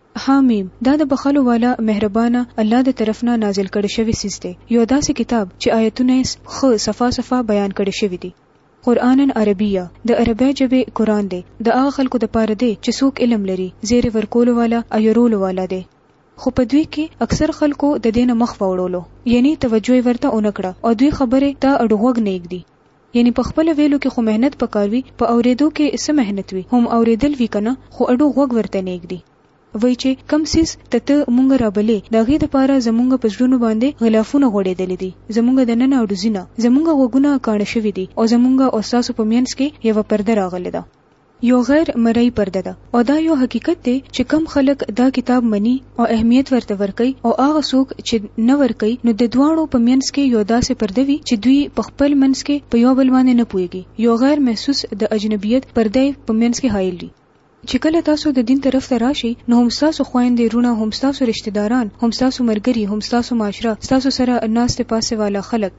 حٰ ميم، دا د بخښلو والا، مهربانه، الله د طرف نه نازل کړی شوی څيز دی، يو داسې کتاب چې آيتونه يې ښه صفا صفا بيان کړی شوی دی. قرآنا عربيا، د عربۍ ژبې قرآن دی، د هغه خلکو د پاره دی چې څوک علم لري، زيرې ورکولو والا او يرولو والا دی، خو په دوی کې اکثر خلکو د دې نه مخ واوړولو، يعنی توجه يې ورته ونه کړه او دوی خبرې ته اډوغوږ نه ايږدي. یعنی په خپله ویلو کې خو محنت پکار وی په اوریدو کې څه محنت وی هم اوریدل وی کنه خو اډو غوږ ورته نه ایږدی وای چې کم څیز ته ته مونږ رابلې د هغې دپاره زمونږ په زړونو باندې غلافونه غوړېدلي دي زمونږ دننه اډوځي نه زمونږ غوږونه کاڼه شوي دي او زمونږ او ستاسو په مینځ کې یوه پرده راغلې ده یو غیر مرئی پرده ده او دا یو حقیقت دی چې کم خلک دا کتاب مني او اهمیت ورته ورکوي او هغه څوک چې نه ورکوي نو د دواړو په منځ کې یو داسې پرده وي چې دوی په خپل منځ کې په یو بل باندې نه پوهیږي یو غیر محسوس د اجنبیت پرده یې په منځ کې حایل وي. چې کله تاسو د دین طرف ته راشئ نو هم ستاسو خویندې روڼه هم ستاسو رشته داران هم ستاسو ملګري هم ستاسو معاشره ستاسو سره ناستې پاستې والا خلک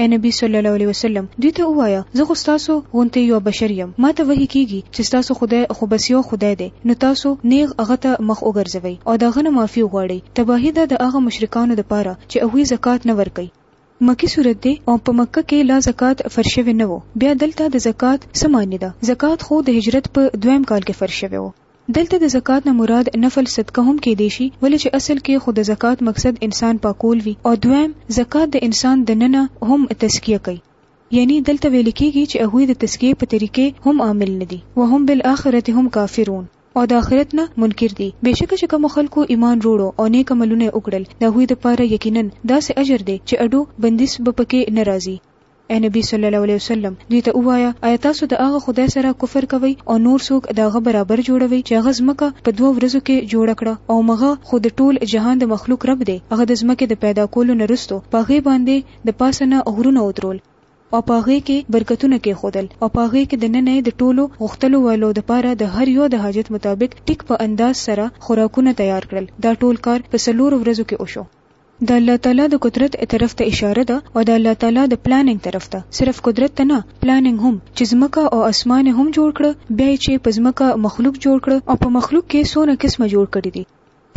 اې نبی صلی الله علیه وسلم دوی ته ووایه زه خو ستاسو غونته یو بشر یم ما ته وحی کیږي چې ستاسو خدای خو بس یو خدای دی نو تاسو نیغ هغه ته مخ وګرځوئ او د هغه نه معافي وغواړئ تباهي ده د هغه مشرکانو دپاره چې هغوی زکات نه ورکوي مکی صورت دی او په مکه کې لا زکات فرض شوی نه و بیا دلته د زکات څه معنی ده زکات خو د هجرت په دویم کال کې فرض شوی و دلته د زکات نه مراد نفل صدقه هم کېدی شي ولې چې اصل کې خو د زکات مقصد انسان پاکول وي او دویم زکات د انسان د ننه هم تزکیه کوي یعنی دلته ویل کېږي چې هغوی د تزکیې په طریقې هم عامل نه دي وهم بالآخرة هم کافرون او د آخرت نه منکر دي بېشکه چې کومو خلکو ایمان روړو او نیک عملونه یې وکړل د هغوی دپاره یقینا داسې اجر دی چې اډو بندیز به پکې نه راځي. اې نبی صلی الله علیه وسلم دوی ته ووایه آیا تاسو د هغه خدای سره کفر کوئ او نور څوک د هغه برابر جوړوي چې هغه ځمکه په دوه ورځو کې جوړه کړه او مغه خو د ټول جهان د مخلوق رب دی هغه د ځمکې د پیدا کولو نه رستو په هغې باندې د پاسه نه غرونه ودرول او په هغې کې برکتونه کې خودل او په هغې کې د ننه د ټولو غختلو والو د پاره د هر یو د حاجت مطابق ټیک په انداز سره خوراکونه تیار کړل دا ټول کار په سلور ورځو کې وشو د الله تعالی د قدرت اعتراف ته اشاره ده او د الله تعالی د پلانینګ طرف ته صرف قدرت ته نه پلانینګ هم چې زمکه او اسمان هم جوړ کړ بیا چې په زمکه مخلوق جوړ کړ او په مخلوق کې سونه قسمه جوړ کړی دي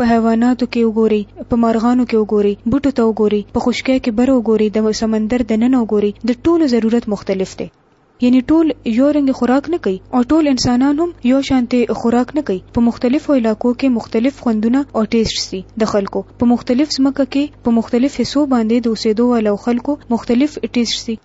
په حیواناتو کې وګوري په مارغانو کې وګوري بوټو ته وګوري په خشکه کې بر وګوري د سمندر د نن وګوري د ټولو ضرورت مختلف دی یعنی ټول یو رنګ خوراک نه کوي او ټول انسانان هم یو شانته خوراک نه کوي په مختلفو علاقو کې مختلف خوندونه او ټیسټ سي د خلکو په مختلف ځمکه کې په مختلف حصو باندې د اوسېدو والو خلکو مختلف ټیسټ سي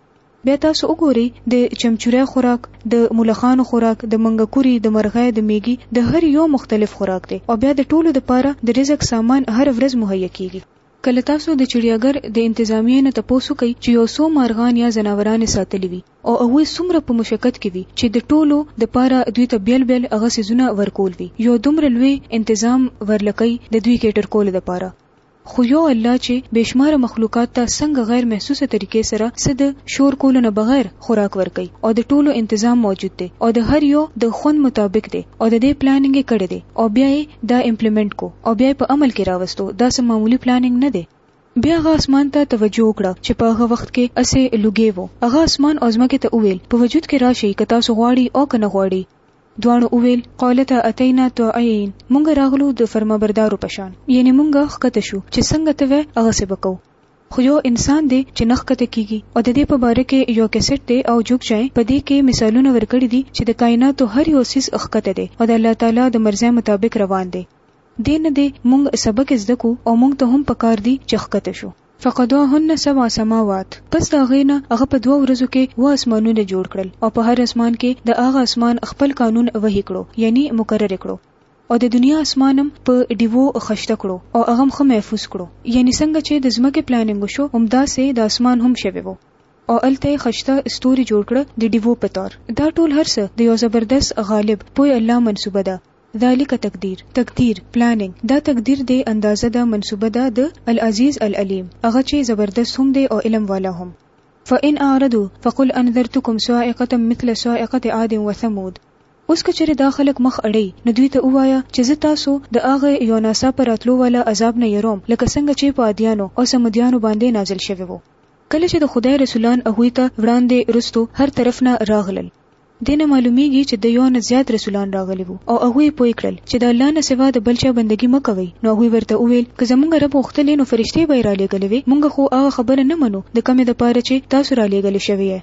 بیا تاسو وګورئ د چمچورای خوراک د مولخانو خوراک د منګکوري د مرغۍ د میګي د هر یو مختلف خوراک دی او بیا د ټولو لپاره د رزق سامان هر ورځ مهیا کیږي که له تاسو د چړیاګر د انتظامیې نه تپوس وکړئ چې یو څو مارغان یا ځناوران یې ساتلي وي او هغوی څومره په مشقت کې وي چې د ټولو د پاره دوی ته بیل بیل هغه څیزونه ورکول وي یو دومره لوی انتظام ورله کوي د دوی کیټر کولو د پاره خو یو الله چې بې شماره مخلوقات ته څنګه غیر محسوسه طریقې سره څه د شور کولو نه بغیر خوراک ورکوي او د ټولو انتظام موجود دی او د هر یو د خوند مطابق دی او د دې پلاننګ یې کړی دی او بیا یې دا امپلیمنټ کو او بیا یې په عمل کې راوستو دا څه معمولي پلاننګ نه دی. بیا هغه اسمان ته توجه وکړه چې په هغه وخت کې هسې لوګی وو. هغه اسمان او ځمکې ته وویل، په وجود کې راشئ که تاسو غواړي او که نه غواړي. دواړو وویل، قالتا اتینا طائعین، مونږ راغلو د فرمانبردارو په شان، یعنې مونږ ښکته شو چې څنګه ته وایې هغسې به کوو. خو يو انسان دی چې نه ښکته کيږي او د دې په باره کې يو کيسټ دی او جوګ جاين په دې کې مثالونه ورکړي دي چې د کايناتو هر يو څيز ښکته دی او د الله تعالی د مرضی مطابق روان دی دې نه دې مونږ سبق زده کو او مونږ ته هم پکار دي چې ښکته شو. فقضاهن سبع سماوات پس د هغې نه هغه په دوه ورځو کې اوه اسمانونه جوړ کړل او په هر اسمان کې د هغه اسمان خپل قانون وحي کړو يعني مقرر يې کړو. او د دنیا اسمان هم په ډیوو خشته کړو او هغه هم ښه محفوظ کړو یعنی څنګه چې د ځمکې پلاننګ وشو همداسې د اسمان هم شوی وو او هلته یې خشته ستوري جوړ کړه د ډیوو په طور دا ټول هر څه د یو زبردست غالب پوه الله منصوبه ده ذالک تقدیر تقدیر پلاننګ دا تقدیر دی اندازه ده منصوبه ده د العزیز العلیم هغه چې زبردست هم دی او علم والا هم فإن أعرضوا فقل أنذرتكم صاعقة مثل صاعقة عاد وثمود اوس که چېرې دا خلک مخ اړوي نو دوی ته ووایه چې زه تاسو د هغه یو ناڅاپه راتلو والا عذاب نه یېروم لکه څنګه چې په عادیانو او ثمودیانو باندې نازل شوی وو کله چې د خدای رسولان هغوی ته وړاندې وروسته هر طرف نه راغلل دې نه معلومېږي چې د یو نه زیات رسولان راغلي وو او هغوی یې پوه کړل چې د الله نه سوا د بل چا بندګي مه کوئ نو هغوی ورته وویل که زموږ رب غوښتلی نو فرشتې به یې رالېږلې وې موږ خو هغه خبره نه منو د کومې دپاره چې تاسو رالېږل شوي یئ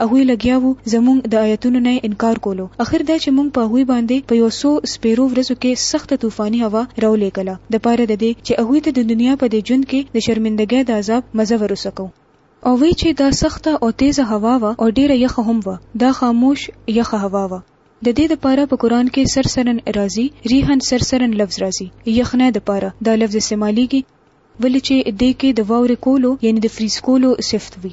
هغوی لګیا وو زموږ د آیتونو نه یې انکار کولو، اخر دا چې موږ په هغوی باندې په یو څو سپېرو ورځو کې سخته طوفاني هوا راولېږله د پاره د دې چې هغوی ته د دنیا په دې ژوند کې د شرمندګۍ د عذاب مزه وروڅکو. او وي چې دا سخته او تېزه هوا وه او ډېره یخه هم وه، دا خاموش یخه هوا وه. د دې د پاره په قرآن کې سرسراً راځي، ریحاً سرسراً لفظ راځي، یخنۍ د پاره دا لفظ استعمالېږي، ولې چې دې کې د واورې کولو یعنې د فریز کولو صفت وي،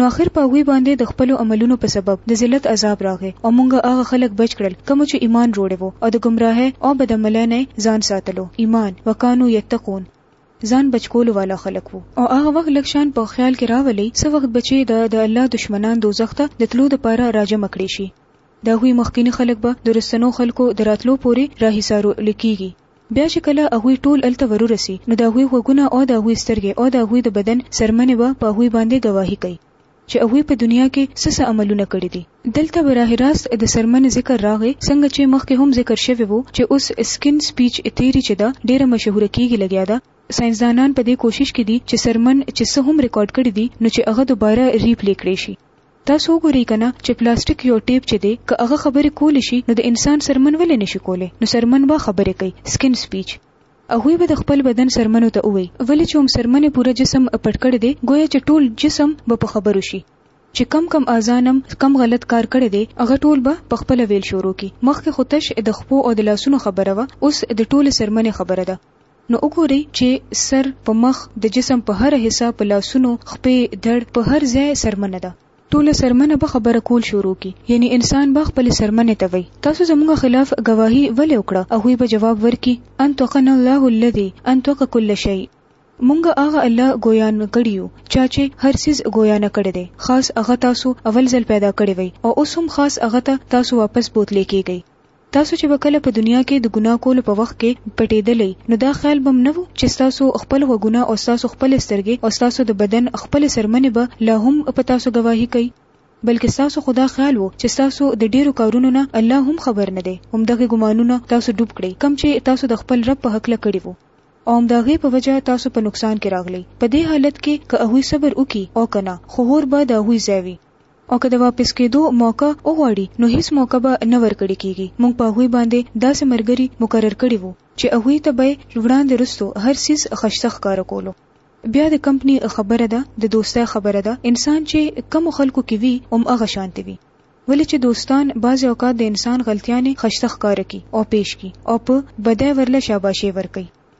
نو اخر په هغوی باندې د خپلو عملونو په سبب د ذلت عذاب راغی او مونږ هغه خلک بچ کړل کوم چې ایمان روړې وو او د ګمراهۍ او بد عملۍ نه ځان ساتلو ایمان وکانو یتقون ځان بچ کولو والا خلک وو او هغه وخت لږ شان په خیال کې راولي څه وخت بچي د د الله دشمنان دوزخ ته د تلو لپاره راجم کړي شي د هغوی مخکینی خلک به د رستنو خلکو د راتلو پورې راهیسارو لکیږي بیا چې کله هغوی ټول هلته ورورسي، نو د هغوی غوږونه او د هغوی سترګې او د هغوی د بدن څرمنې به په هغوی باندې ګواهي کوي چې هغوی په دنیا کې څه څه عملونه کړي دي. دلته براه راست د څرمنې ذکر راغی، څنګه چې مخکې هم ذکر شوی وو چې اوس سکین سپیچ تیوري چې ده ډېره مشهوره کېږي لګیا ده، ساینسدانان په دې کوشش کې دي چې څرمن چې څه هم ریکارډ کړي دي نو چې هغه دوباره ری پلې کړی شي. تاسو وګورئ کنه چې پلاستیک یو ټیپ چې دی که هغه خبرې کولی شي نو د انسان سرمن ولې نشي کولی نو سرمن به خبرې کوي سکن سپیچ هغوی به د خپل بدن سرمنو ته ووایي ولې چې هم سرمن پوره جسم پټ کړی دی ګویا چې ټول جسم به په خبرو شي چې کم کم اذانم کم غلط کار کړی دی هغه ټول به په خپل ویل شروع کی مخکې خو تش د خپو او د لاسونو خبره وه اوس د ټول سرمنې خبره ده نو وګورئ چې سر په مخ د جسم په هره حصه په لاسونو، خپې، دړ په هر ځای څرمنه ده. ټوله څرمنه به خبره کول شروع کړي یعنې انسان به خپلې څرمنې ته وایي تاسو زموږ خلاف ګواهي ولې وکړه؟ هغوی به جواب ورکړي انطقنا الله الذي انطق کل شیء موږ هغه الله ګویانه کړي یو چا چې هر څیز ګویانه کړی دی خاص هغه تاسو اول ځل پیدا کړی وئ او اوس هم خاص هغه ته تاسو واپس بوتلی کیږئ. تاسو چې به کله په دنیا کې د ګناه کولو په وخت کې پټېدلئ، نو دا خیال به هم نه وو چې ستاسو خپل غوږونه او ستاسو خپلې سترګې او ستاسو د بدن خپلې څرمنې به لا هم په تاسو ګواهي کوي، بلکې ستاسو خو دا خیال وو چې ستاسو د ډېرو کارونو نه الله هم خبر نه دی، همدغه ګمانونه تاسو ډوب کړئ کوم چې تاسو د خپل رب په هکله کړي وو او هم د هغې په وجه تاسو په نقصان کې راغلئ، په دې حالت کې که هغوی صبر وکړي او که نه، خو اور به د هغوی ځای وي. او که د واپس کېدو موقع وغواړي نو هیڅ موقع به نه ورکړې کیږي موږ په هغوی باندې داسې مرګري مقرر کړي وو چې هغوی ته به یې له وړاندې رستو هر څیز خشته ښکاره کولو بیا د کمپني خبره ده د دوستۍ خبره ده انسان چې کمو خلکو کې وي هم هغه شانتې وي ولې چې دوستان بعضې اوقات د انسان غلطیانې خشته ښکاره کی او پیش کی او په بدای ورله شاباشې ورکوي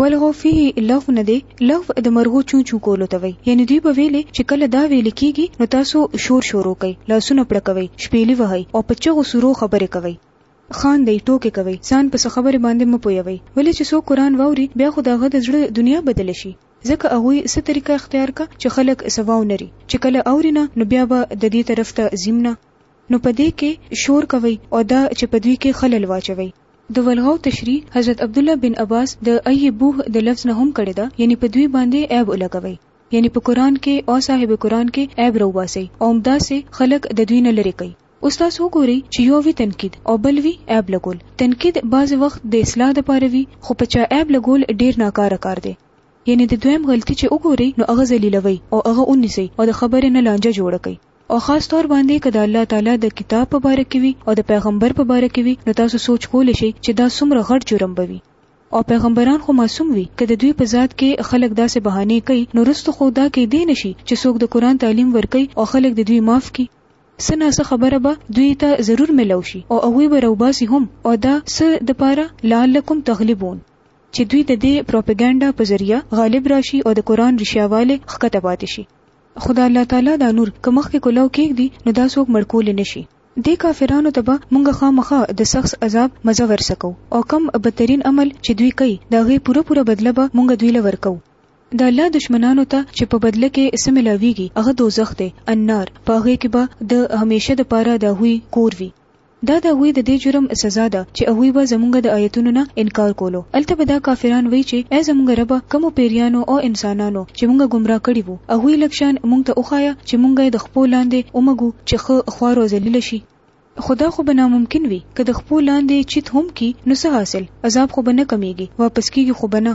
ولغو فيه لغو نه دی لغو د مرغو چو چو کولو ته وي یعنی دوی به ویلې چې کله دا ویل کیږي نو تاسو شور شروع کوي لاسونه پړکوي شپېلي وهي او په چغو سورو خبرې کوي خاندئ ټوکې کوي ځان په څه خبرې باندې مه پویوي ولې چې څوک قرآن واوري بیا خو د هغه د زړه دنیا بدله شي ځکه هغوی څه طریقه اختیار کړه چې خلک څه واونه ري چې کله اوري نه نو بیا به د دې طرف ته ځیم نه نو په دې کې شور کوي او دا چې په دوی کې خلل واچوي د ولغو تشریح حضرت عبدالله بن عباس د ایبوه د لفظ نه هم کړې ده یعنی په دوی باندې عیب ولګوئ یعنی په قرآن کې او صاحب قرآن کې عیب راوباسئ او همداسې خلک د دوی نه لرې کړئ اوس تاسو وګورئ چې یو وی تنقید او بل وی عیب لګول تنقید بعضې وخت د اصلاح لپاره وي خو په چا عیب لګول ډیر ناکاره کار دی یعنی د دویم غلطي چې وګورئ نو هغه ذلیلوئ او هغه ونیسئ او د خبرې نه لانجه جوړه کړئ او خاص طور باندې که د الله تعالی د کتاب په باره کې وي او د پیغمبر په باره کې وي نو تاسو سوچ کولی شئ چې دا څومره غټ جرم به وي او پیغمبران خو معصوم وي که د دوی په ذات کې خلک داسې بهانې کوي نو رستو خو دا کیدی نه شي چې څوک د قرآن تعلیم ورکوي او خلک د دوی معاف کړي څه نا څه خبره به دوی ته ضرور ملو شي او هغوی به راوباسي هم او دا څه د پاره لعلکم تغلبون چې دوی د دې پروپاګاندا په ذریعہ غالب راشي او د قرآن رښیاواله ښکته پاتې شي خدا الله تعالی دا نور که مخ کې کولاو کېږدي نو دا څوک مړکول نشي دې کافرانو ته به مونږ خامخا د سخت عذاب مزه ورسکو او کم بدترین عمل چې دوی کوي دا غي پوره پوره بدله به مونږ دوی لور کو د الله دشمنانو ته چې په بدله کې اسم ملاويږي هغه دوزخ دی النار پاغه کې به د همیشه د پاره د هوی کور وي دا د هغوی د دې جرم سزا ده چې هغوی به زمونږ د آیتونو نه انکار کولو. هلته به دا کافران وایي چې ای زمونږ ربه کومو پیریانو او انسانانو چې مونږ ګمراه کړي وو هغوی لږ شان مونږ ته وښایه چې مونږ یې د خپو لاندې ومږو چې ښه خوار او ذلیل شي. خو دا خو به ناممکن وي، که د خپو لاندې چیت هم کړي نو څه حاصل، عذاب خو به نه کمیږي، واپس کیږي خو به نه.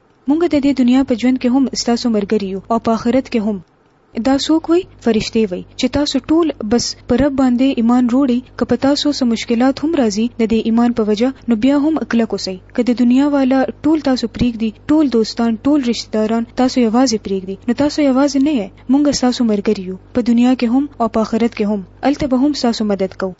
مونږ د دې دنیا په ژوند کې هم ستاسو مرګري یو او په آخرت کې هم. دا څوک وي فرشتې وي چې تاسو ټول بس په رب باندې ایمان روړي که په تاسو څه مشکلات هم راځي د دې ایمان په وجه نو بیا هم کلک اوسئ که د دنیا والا ټول تاسو پریږدي ټول دوستان ټول رشته داران تاسو یوازې پریږدي نو تاسو یوازې نه یئ مونږ ستاسو مرګري یو په دنیا کې هم او په آخرت کې هم هلته به هم ستاسو مدد کوو.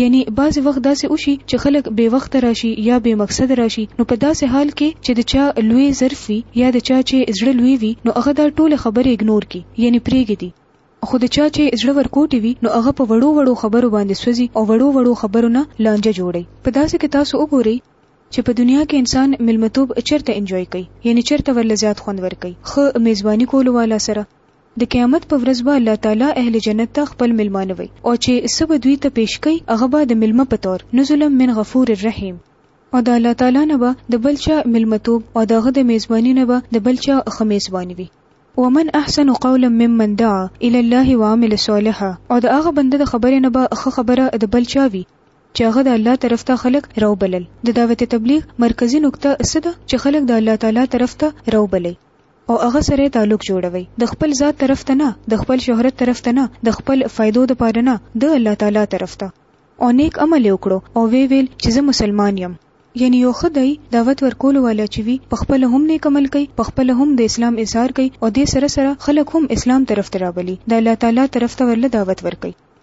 یعنی بعضی وخت داسې وشي چې خلک بې وخته راشي یا بې مقصده راشي نو په داسې حال کې چې د چا لوی ظرف وي یا د چا چې زړه لوی وي نو هغه دا ټوله خبرې اګنور کړي یعنی پرېږدي خو د چا چې زړه ورکوټي وي نو هغه په وړو وړو خبرو باندې سوځي او وړو وړو خبرو نه لانجه جوړي په داسې کې تاسو وګورئ چې په دنیا کې انسان ملمتوب چرته انجوای کوي یعنی چرته ورله زیات خوند ورکوي خو میزبانی کولو والا سره د قیامت په ورځ به الله تعالی اهل جنت ته خپل مېلمانه وي او چې څه به دوی ته پېش کوي هغه به د مېلمه په طور، نزلا من غفور رحیم، او د الله تعالی نه به د بل چا مېلمه توب او د هغه د مېزباني نه به د بل چا ښه مېزباني وي. ومن احسن قولا ممن دعا الی الله وعمل صالحا، او د هغه بنده د خبرې نه به ښه خبره د بل چا وي چې هغه د الله طرف ته خلک راوبلل. د دعوت تبلیغ مرکزي نکته څه ده چې خلک د الله تعالی طرف ته راوبلئ. او هغه سره تعلق جوړوي د خپل ذات طرف ته نه د خپل شهرت طرف ته نه د خپل فائدو د پاره نه د الله تعالی طرف ته او نیک عمل وکړو او وی ویل چې زه مسلمان یم یعنی یو خدای دعوت ورکول والا چې وی په خپل هم نیک عمل کوي په خپل هم د اسلام اظهار کوي او د سره سره خلک هم اسلام طرف ته راولي د الله تعالی طرف ته ورله دعوت ورکوي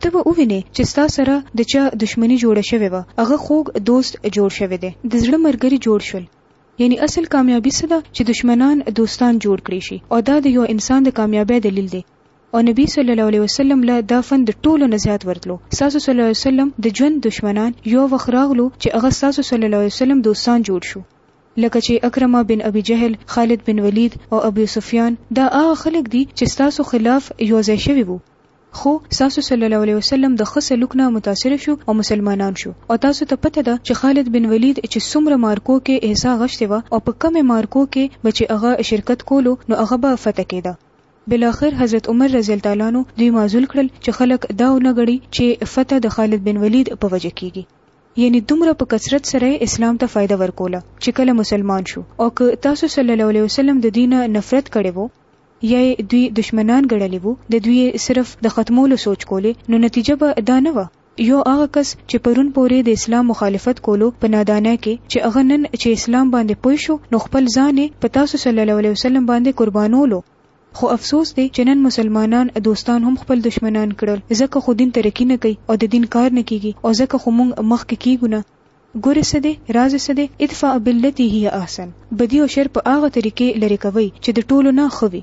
ته به ووینې چې ستا سره د چا دښمني جوړه شوې وه هغه خوږ دوست جوړ شوی دی، د زړه ملګري جوړ شول. یعنې اصل کامیابي څه ده چې دښمنان دوستان جوړ کړې شي او دا د یو انسان د کامیابۍ دلیل دی او نبي صلی الله علیه وسلم له دا فن د ټولو نه زیات ورتلو ستاسو صلی الله علیه وسلم د ژوند دښمنان یو وخت راغلو چې هغه ستاسو صلی الله علیه وسلم دوستان جوړ شو لکه چې اکرمه بن ابي جهل خالد بن ولید او ابو سفیان دا هغه خلک دي چې ستاسو خلاف یو ځای شوي وو خو ستاسو صلی الله علیه وسلم د ښه سلوک نه متاثر شو او مسلمانان شو او تاسو ته پته ده چې خالد بن ولید چې څومره معرکو کې حصه غشتې وه او په کمې معرکو کې به چې هغه شرکت کولو نو هغه به فتح کېده بالاخر حضرت عمر رضی الله تعالی عنه دوی معزول کړل چې خلک دا ونه غړي چې فتح د خالد بن ولید په وجه کیږي یعنی دومره په کثرت سره اسلام ته فائدہ ورکوله چې کله مسلمان شو او که تاسو صلی الله علیه وسلم د دینه نفرت کړي وو یا یې دوی دښمنان ګڼلي وو، د دوی یې صرف د ختمولو سوچ کولې، نو نتیجه به دا نه وه؟ یو هغه کس چې پرون پورې د اسلام مخالفت کولو په نادانۍ کې، چې هغه نن چې اسلام باندې پوه شو نو خپل ځان یې په تاسو صلی الله علیه وسلم باندې قربانولو، خو افسوس دی چې نن مسلمانان دوستان هم خپل دښمنان کړل، ځکه خو دین ترقي نه کوي او د دین کار نه کیږي او ځکه خو مونږ مخکې کیږو نه. ګورې څه دی، راځه څه دی، ادفع باللتی هی احسن، بدي او شر په هغه طریقې لرې کوئ چې د ټولو نه ښه وي،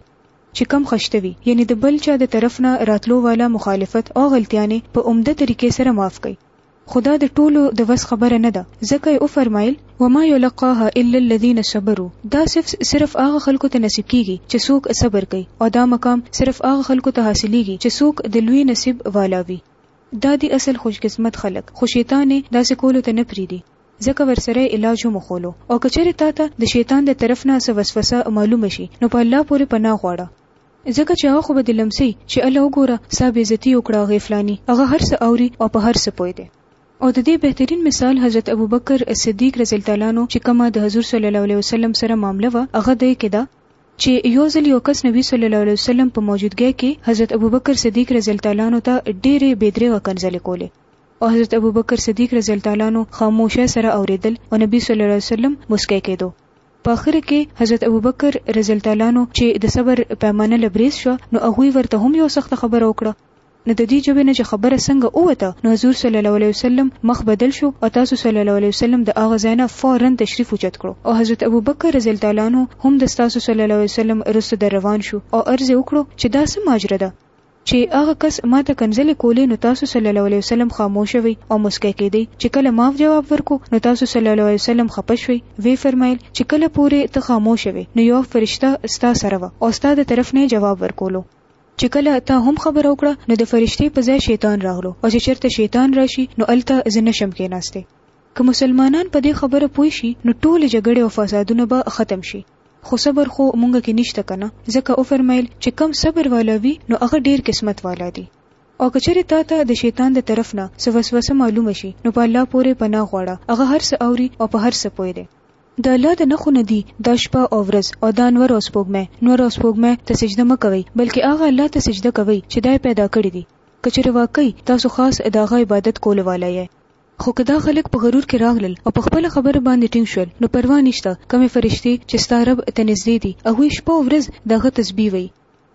چې کم خشته وي، یعنې د بل چا د طرف نه راتلو والا مخالفت او غلطیانې په عمده طریقې سره معاف کړئ، خو دا د ټولو د وس خبره نه ده، ځکه یې وفرمایل. وما یلقاها الا الذین صبروا، دا صفت صرف هغه خلکو ته نصیب کیږي چې څوک صبر کوي او دا مقام صرف هغه خلکو ته حاصلیږي چې څوک د لوی نصیب والا وي، دا دي اصل خوش قسمت خلک خو شیطان یې داسې کولو ته نه پریږدي ځکه ورسره یې علاج هم وښولو او که چېرې تا ته د شیطان د طرف نه څه وسوسه معلومه شي نو په الله پورې پناه غواړه ځکه چې هغه خو به دې لمسي چې اله وګوره ستا بې عزتي یې وکړه هغې فلاني هغه هر څه اوري او په هر څه پوه دی. او د دې بهترین مثال حضرت ابوبکر صدیق رضی الله تعالی عنه چې کومه د حضور صلی الله علیه وسلم سره معامله وه هغه دی کې ده، چې یو ځل یو کس نبی صلی الله علیه وسلم په موجودګۍ کې حضرت ابوبکر صدیق رضی الله تعالی عنہ ته ډېرې بيدرې وکنځلې کولې او حضرت ابوبکر صدیق رضی الله تعالی عنہ خاموشه سره اوریدل او نبی صلی الله علیه وسلم مسکه کېدو په اخر کې حضرت ابوبکر رضی الله تعالی عنہ چې د صبر پیمانه لبریز شو نو هغه ورته هم یو سخت خبر وکړه نو د دې ژبې نه چې خبره څنګه ووته، نو حضور صلی الله علیه وسلم مخ بدل شو او تاسو صلی الله علیه وسلم د هغه ځای نه فوراً تشریف اوچت کړو او حضرت ابوبکر رضی الله تعالی عنه هم د ستاسو صلی الله علیه وسلم وروسته در روان شو او عرض یې وکړو چې دا څه ماجره ده چې هغه کس ما ته کنځلې کولې نو تاسو صلی الله علیه وسلم خاموشه وئ او مسکی کېدئ، چې کله ما جواب ورکړو نو تاسو صلی الله علیه وسلم خپه شوئ، ویې فرمایل چې کله پورې ته خاموشه وې نو یوه فرشته ستا سره وه او ستا د طرف نه یې جواب ورکولو. چې کله تا هم خبره وکړه نو د فرشتې په ځای شیطان راغلو او چې چرته شیطان راشي نو الته زه نشم کېناسته که مسلمانان په دې خبره پوه شي نو ټول جګړې او فسادونه به ختم شي خو صبر خو مونږ کې نشته کنه ځکه او فرمایل چې کم صبر والا وي نو هغه ډیر قسمت والا دي او کچره تا ته د شیطان د طرف نه سوسوسه معلومه شي نو په الله پورې پناه غواړه هغه هر څه اوري او په هر څه پوي دي د الله د نښو نه دي دا شپه او ورځ او دا نور او سپوږمۍ، نور او سپوږمۍ، ته سجده مه کوئ، بلکې هغه الله ته سجده کوئ چې دا یې پیدا کړي دي. که چېرې واقعي تاسو خاص د هغه عبادت کولو والا یئ. خو که دا خلک په غرور کې راغلل او په خپله خبره باندې ټینګ شول، نو پروا نشته کومې فرشتې چې ستا رب ته نږدې دي، هغوی شپه او ورځ د هغه تسبیح وایي.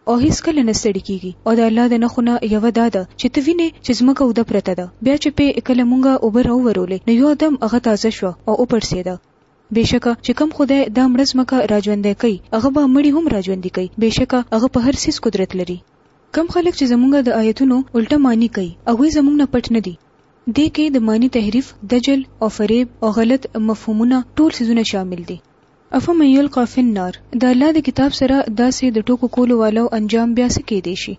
او هیڅکله نه ستړي کیږي او د الله د نخو نه یوه دا ده چې ته وینې چې ځمکه اوده پرته ده بیا چې پې کله مونږه اوبه راوورولې نو یو دم هغه تازه شوه او وپړسېده بېشکه چې کوم خدای دا مړه ځمکه راژوندی کوي هغه به مړي هم راژوندي کوي بېشکه هغه په هر څیز قدرت لري کم خلک چې زمونږ د آیتونو الټه معنی کوي هغوی زمونږ نه پټ نه دي دې کې د معنی تحریف دجل او فریب او غلط مفهومونه ټول څیزونه شامل دي افمن یلقا فی النار د الله د کتاب سره داسې د ټوکو کولو والو انجام بیا څه کېدی شي؟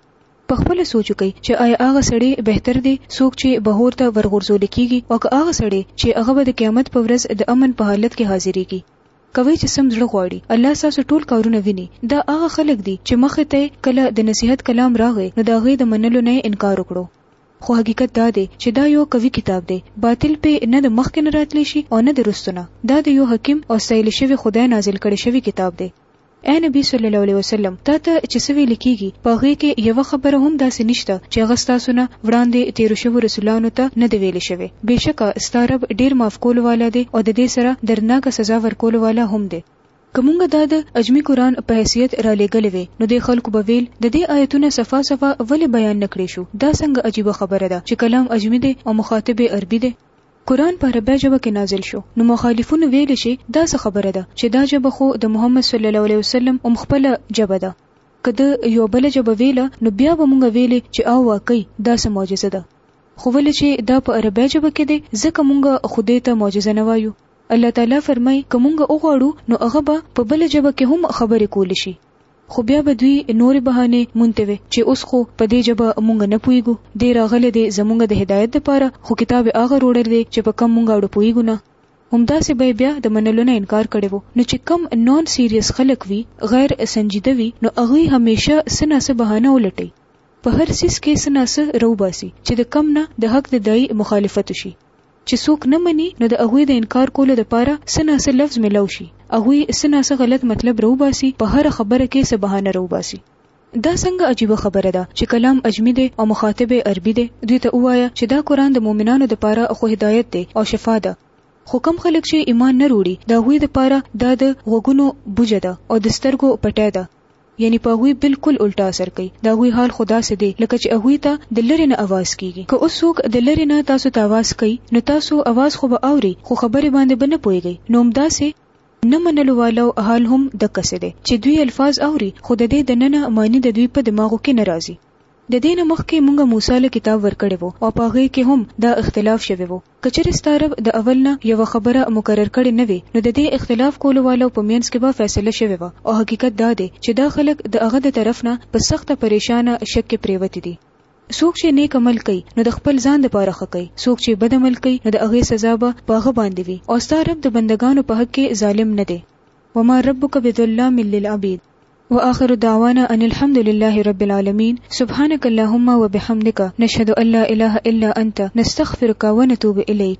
په خپله سوچ وکړئ چې ایا هغه سړی بهتر دی څوک چې به اور ته ورغورځول کېږي او که هغه سړی چې هغه به د قیامت په ورځ د امن په حالت کې حاضرېږي؟ کوئ چې سم زړه غواړي. الله ستاسو ټول کارونه ویني. دا هغه خلک دي چې مخې ته یې کله د نصیحت کلام راغی نو د هغې د منلو نه یې انکار وکړو. خو حقیقت دا دی چې دا یو قوي کتاب دی، باطل پرې نه د مخکې نه راتلی شي او نه د رستو نه، دا د یو حکیم او ستایل شوي خدای نازل کړی شوی کتاب دی. ای نبی صلی الله علیه وسلم! تا ته چې څه ویل کیږي په هغې کې یوه خبره هم داسې نشته چې هغه ستاسو نه وړاندې تیرو شوو رسولانو ته نه ده ویل شوې، بېشکه ستا رب ډیر معاف کولو والا دی او ددې سره دردناکه سزا ورکولو والا هم دی. که مونږ دا د عجمی قرآن په حیثیت را لېږلی وی نو دې خلکو به ویل د دې آیتونه صفا صفا ولې بیان نه کړې شو دا څنګه عجیبه خبره ده چې کلام عجمی دی او مخاطب یې عربی دی قرآن په عربی ژبه کې نازل شو نو مخالفونو ویلی شي دا څه خبره ده چې دا ژبه خو د محمد صلی الله علیه وسلم هم خپله ژبه ده که ده یو بله ژبه ویله نو بیا به مونږ ویلی چې او واقعي دا څه معجزه ده خو ولې چې دا په عربی ژبه کې دی ځکه مونږ خو دې ته معجزه نه وایو الله تعالی فرمای که مونږ وغواړو نو هغه به په بل جبه کې هم خبرې کول شي خو بیا به دوی نورې بهانې مونږ ته وي چې اوس خو په دې جبه مونږ نه پوهیږو دی راغلی دی زمونږ د هدایت لپاره خو کتاب هغه روړل دی چې په کم مونږ اړه پوهیږو نه همداسې به بیا د منلو نه انکار کړي وو نو چې کم نون سیریس خلک وي غیر سنجیده وي نو هغه همیشه سناسه بهانه ولټي په هر سیس کې سناسه روباسي چې د کم نه د حق د دای مخالفت شي چې څوک نه مني نو د هغوی د انکار کولو دپاره څه نا څه لفظ ملاو شي، هغوی څه نا څه غلط مطلب راوباسي، په هره خبره کې څه بهانه راوباسي. دا څنګه عجیبه خبره ده چې کلام عجمي دی او مخاطب یې عربي دی، دوی ته ووایه چې دا قرآن د مؤمنانو دپاره خو هدایت دی او شفا ده، خو کوم خلک چې ایمان نه روړي د هغوی دپاره دا د غوږونو بوجه ده او د سترګو پټی ده. یعنی په هغوی بالکل الټا اثر کوي د هغوی حال خو داسې دی لکه چې هغوی ته د لرې نه اواز کیږي که اوس څوک د لرې نه تاسو ته اواز کوي نو تاسو اواز خو به اوري خو خبرې باندې به نه پوهیږئ نو همداسې نه منلو والو حال هم دقسې دی چې دوی الفاظ اوري خو د دې دننه معنی د دوی په دماغو کې نه راځي د دې نه مخکې مونږ موسی له کتاب ورکړی وو او په هغې کې هم دا اختلاف شوی وو که چېرې ستا رب د اول نه یوه خبره مقرر کړې نه وی نو د دې اختلاف کولو والو په مینځ کې به فیصله شوې وه او حقیقت دا دی چې دا خلک د هغه د طرف نه په سخته پریشانه شک کې پریوتې دي. څوک چې نیک عمل کوي نو د خپل ځان لپاره ښه کوي، څوک چې بد عمل کوي نو د هغې سزا به په هغه باندې وي او ستا رب د بندګانو په حق کې ظالم نه دی. وما ربک بظلام للعبید. واخر دعوانا ان الحمد لله رب العالمين سبحانك اللهم وبحمدك نشهد ان لا اله الا انت نستغفرك ونتوب اليك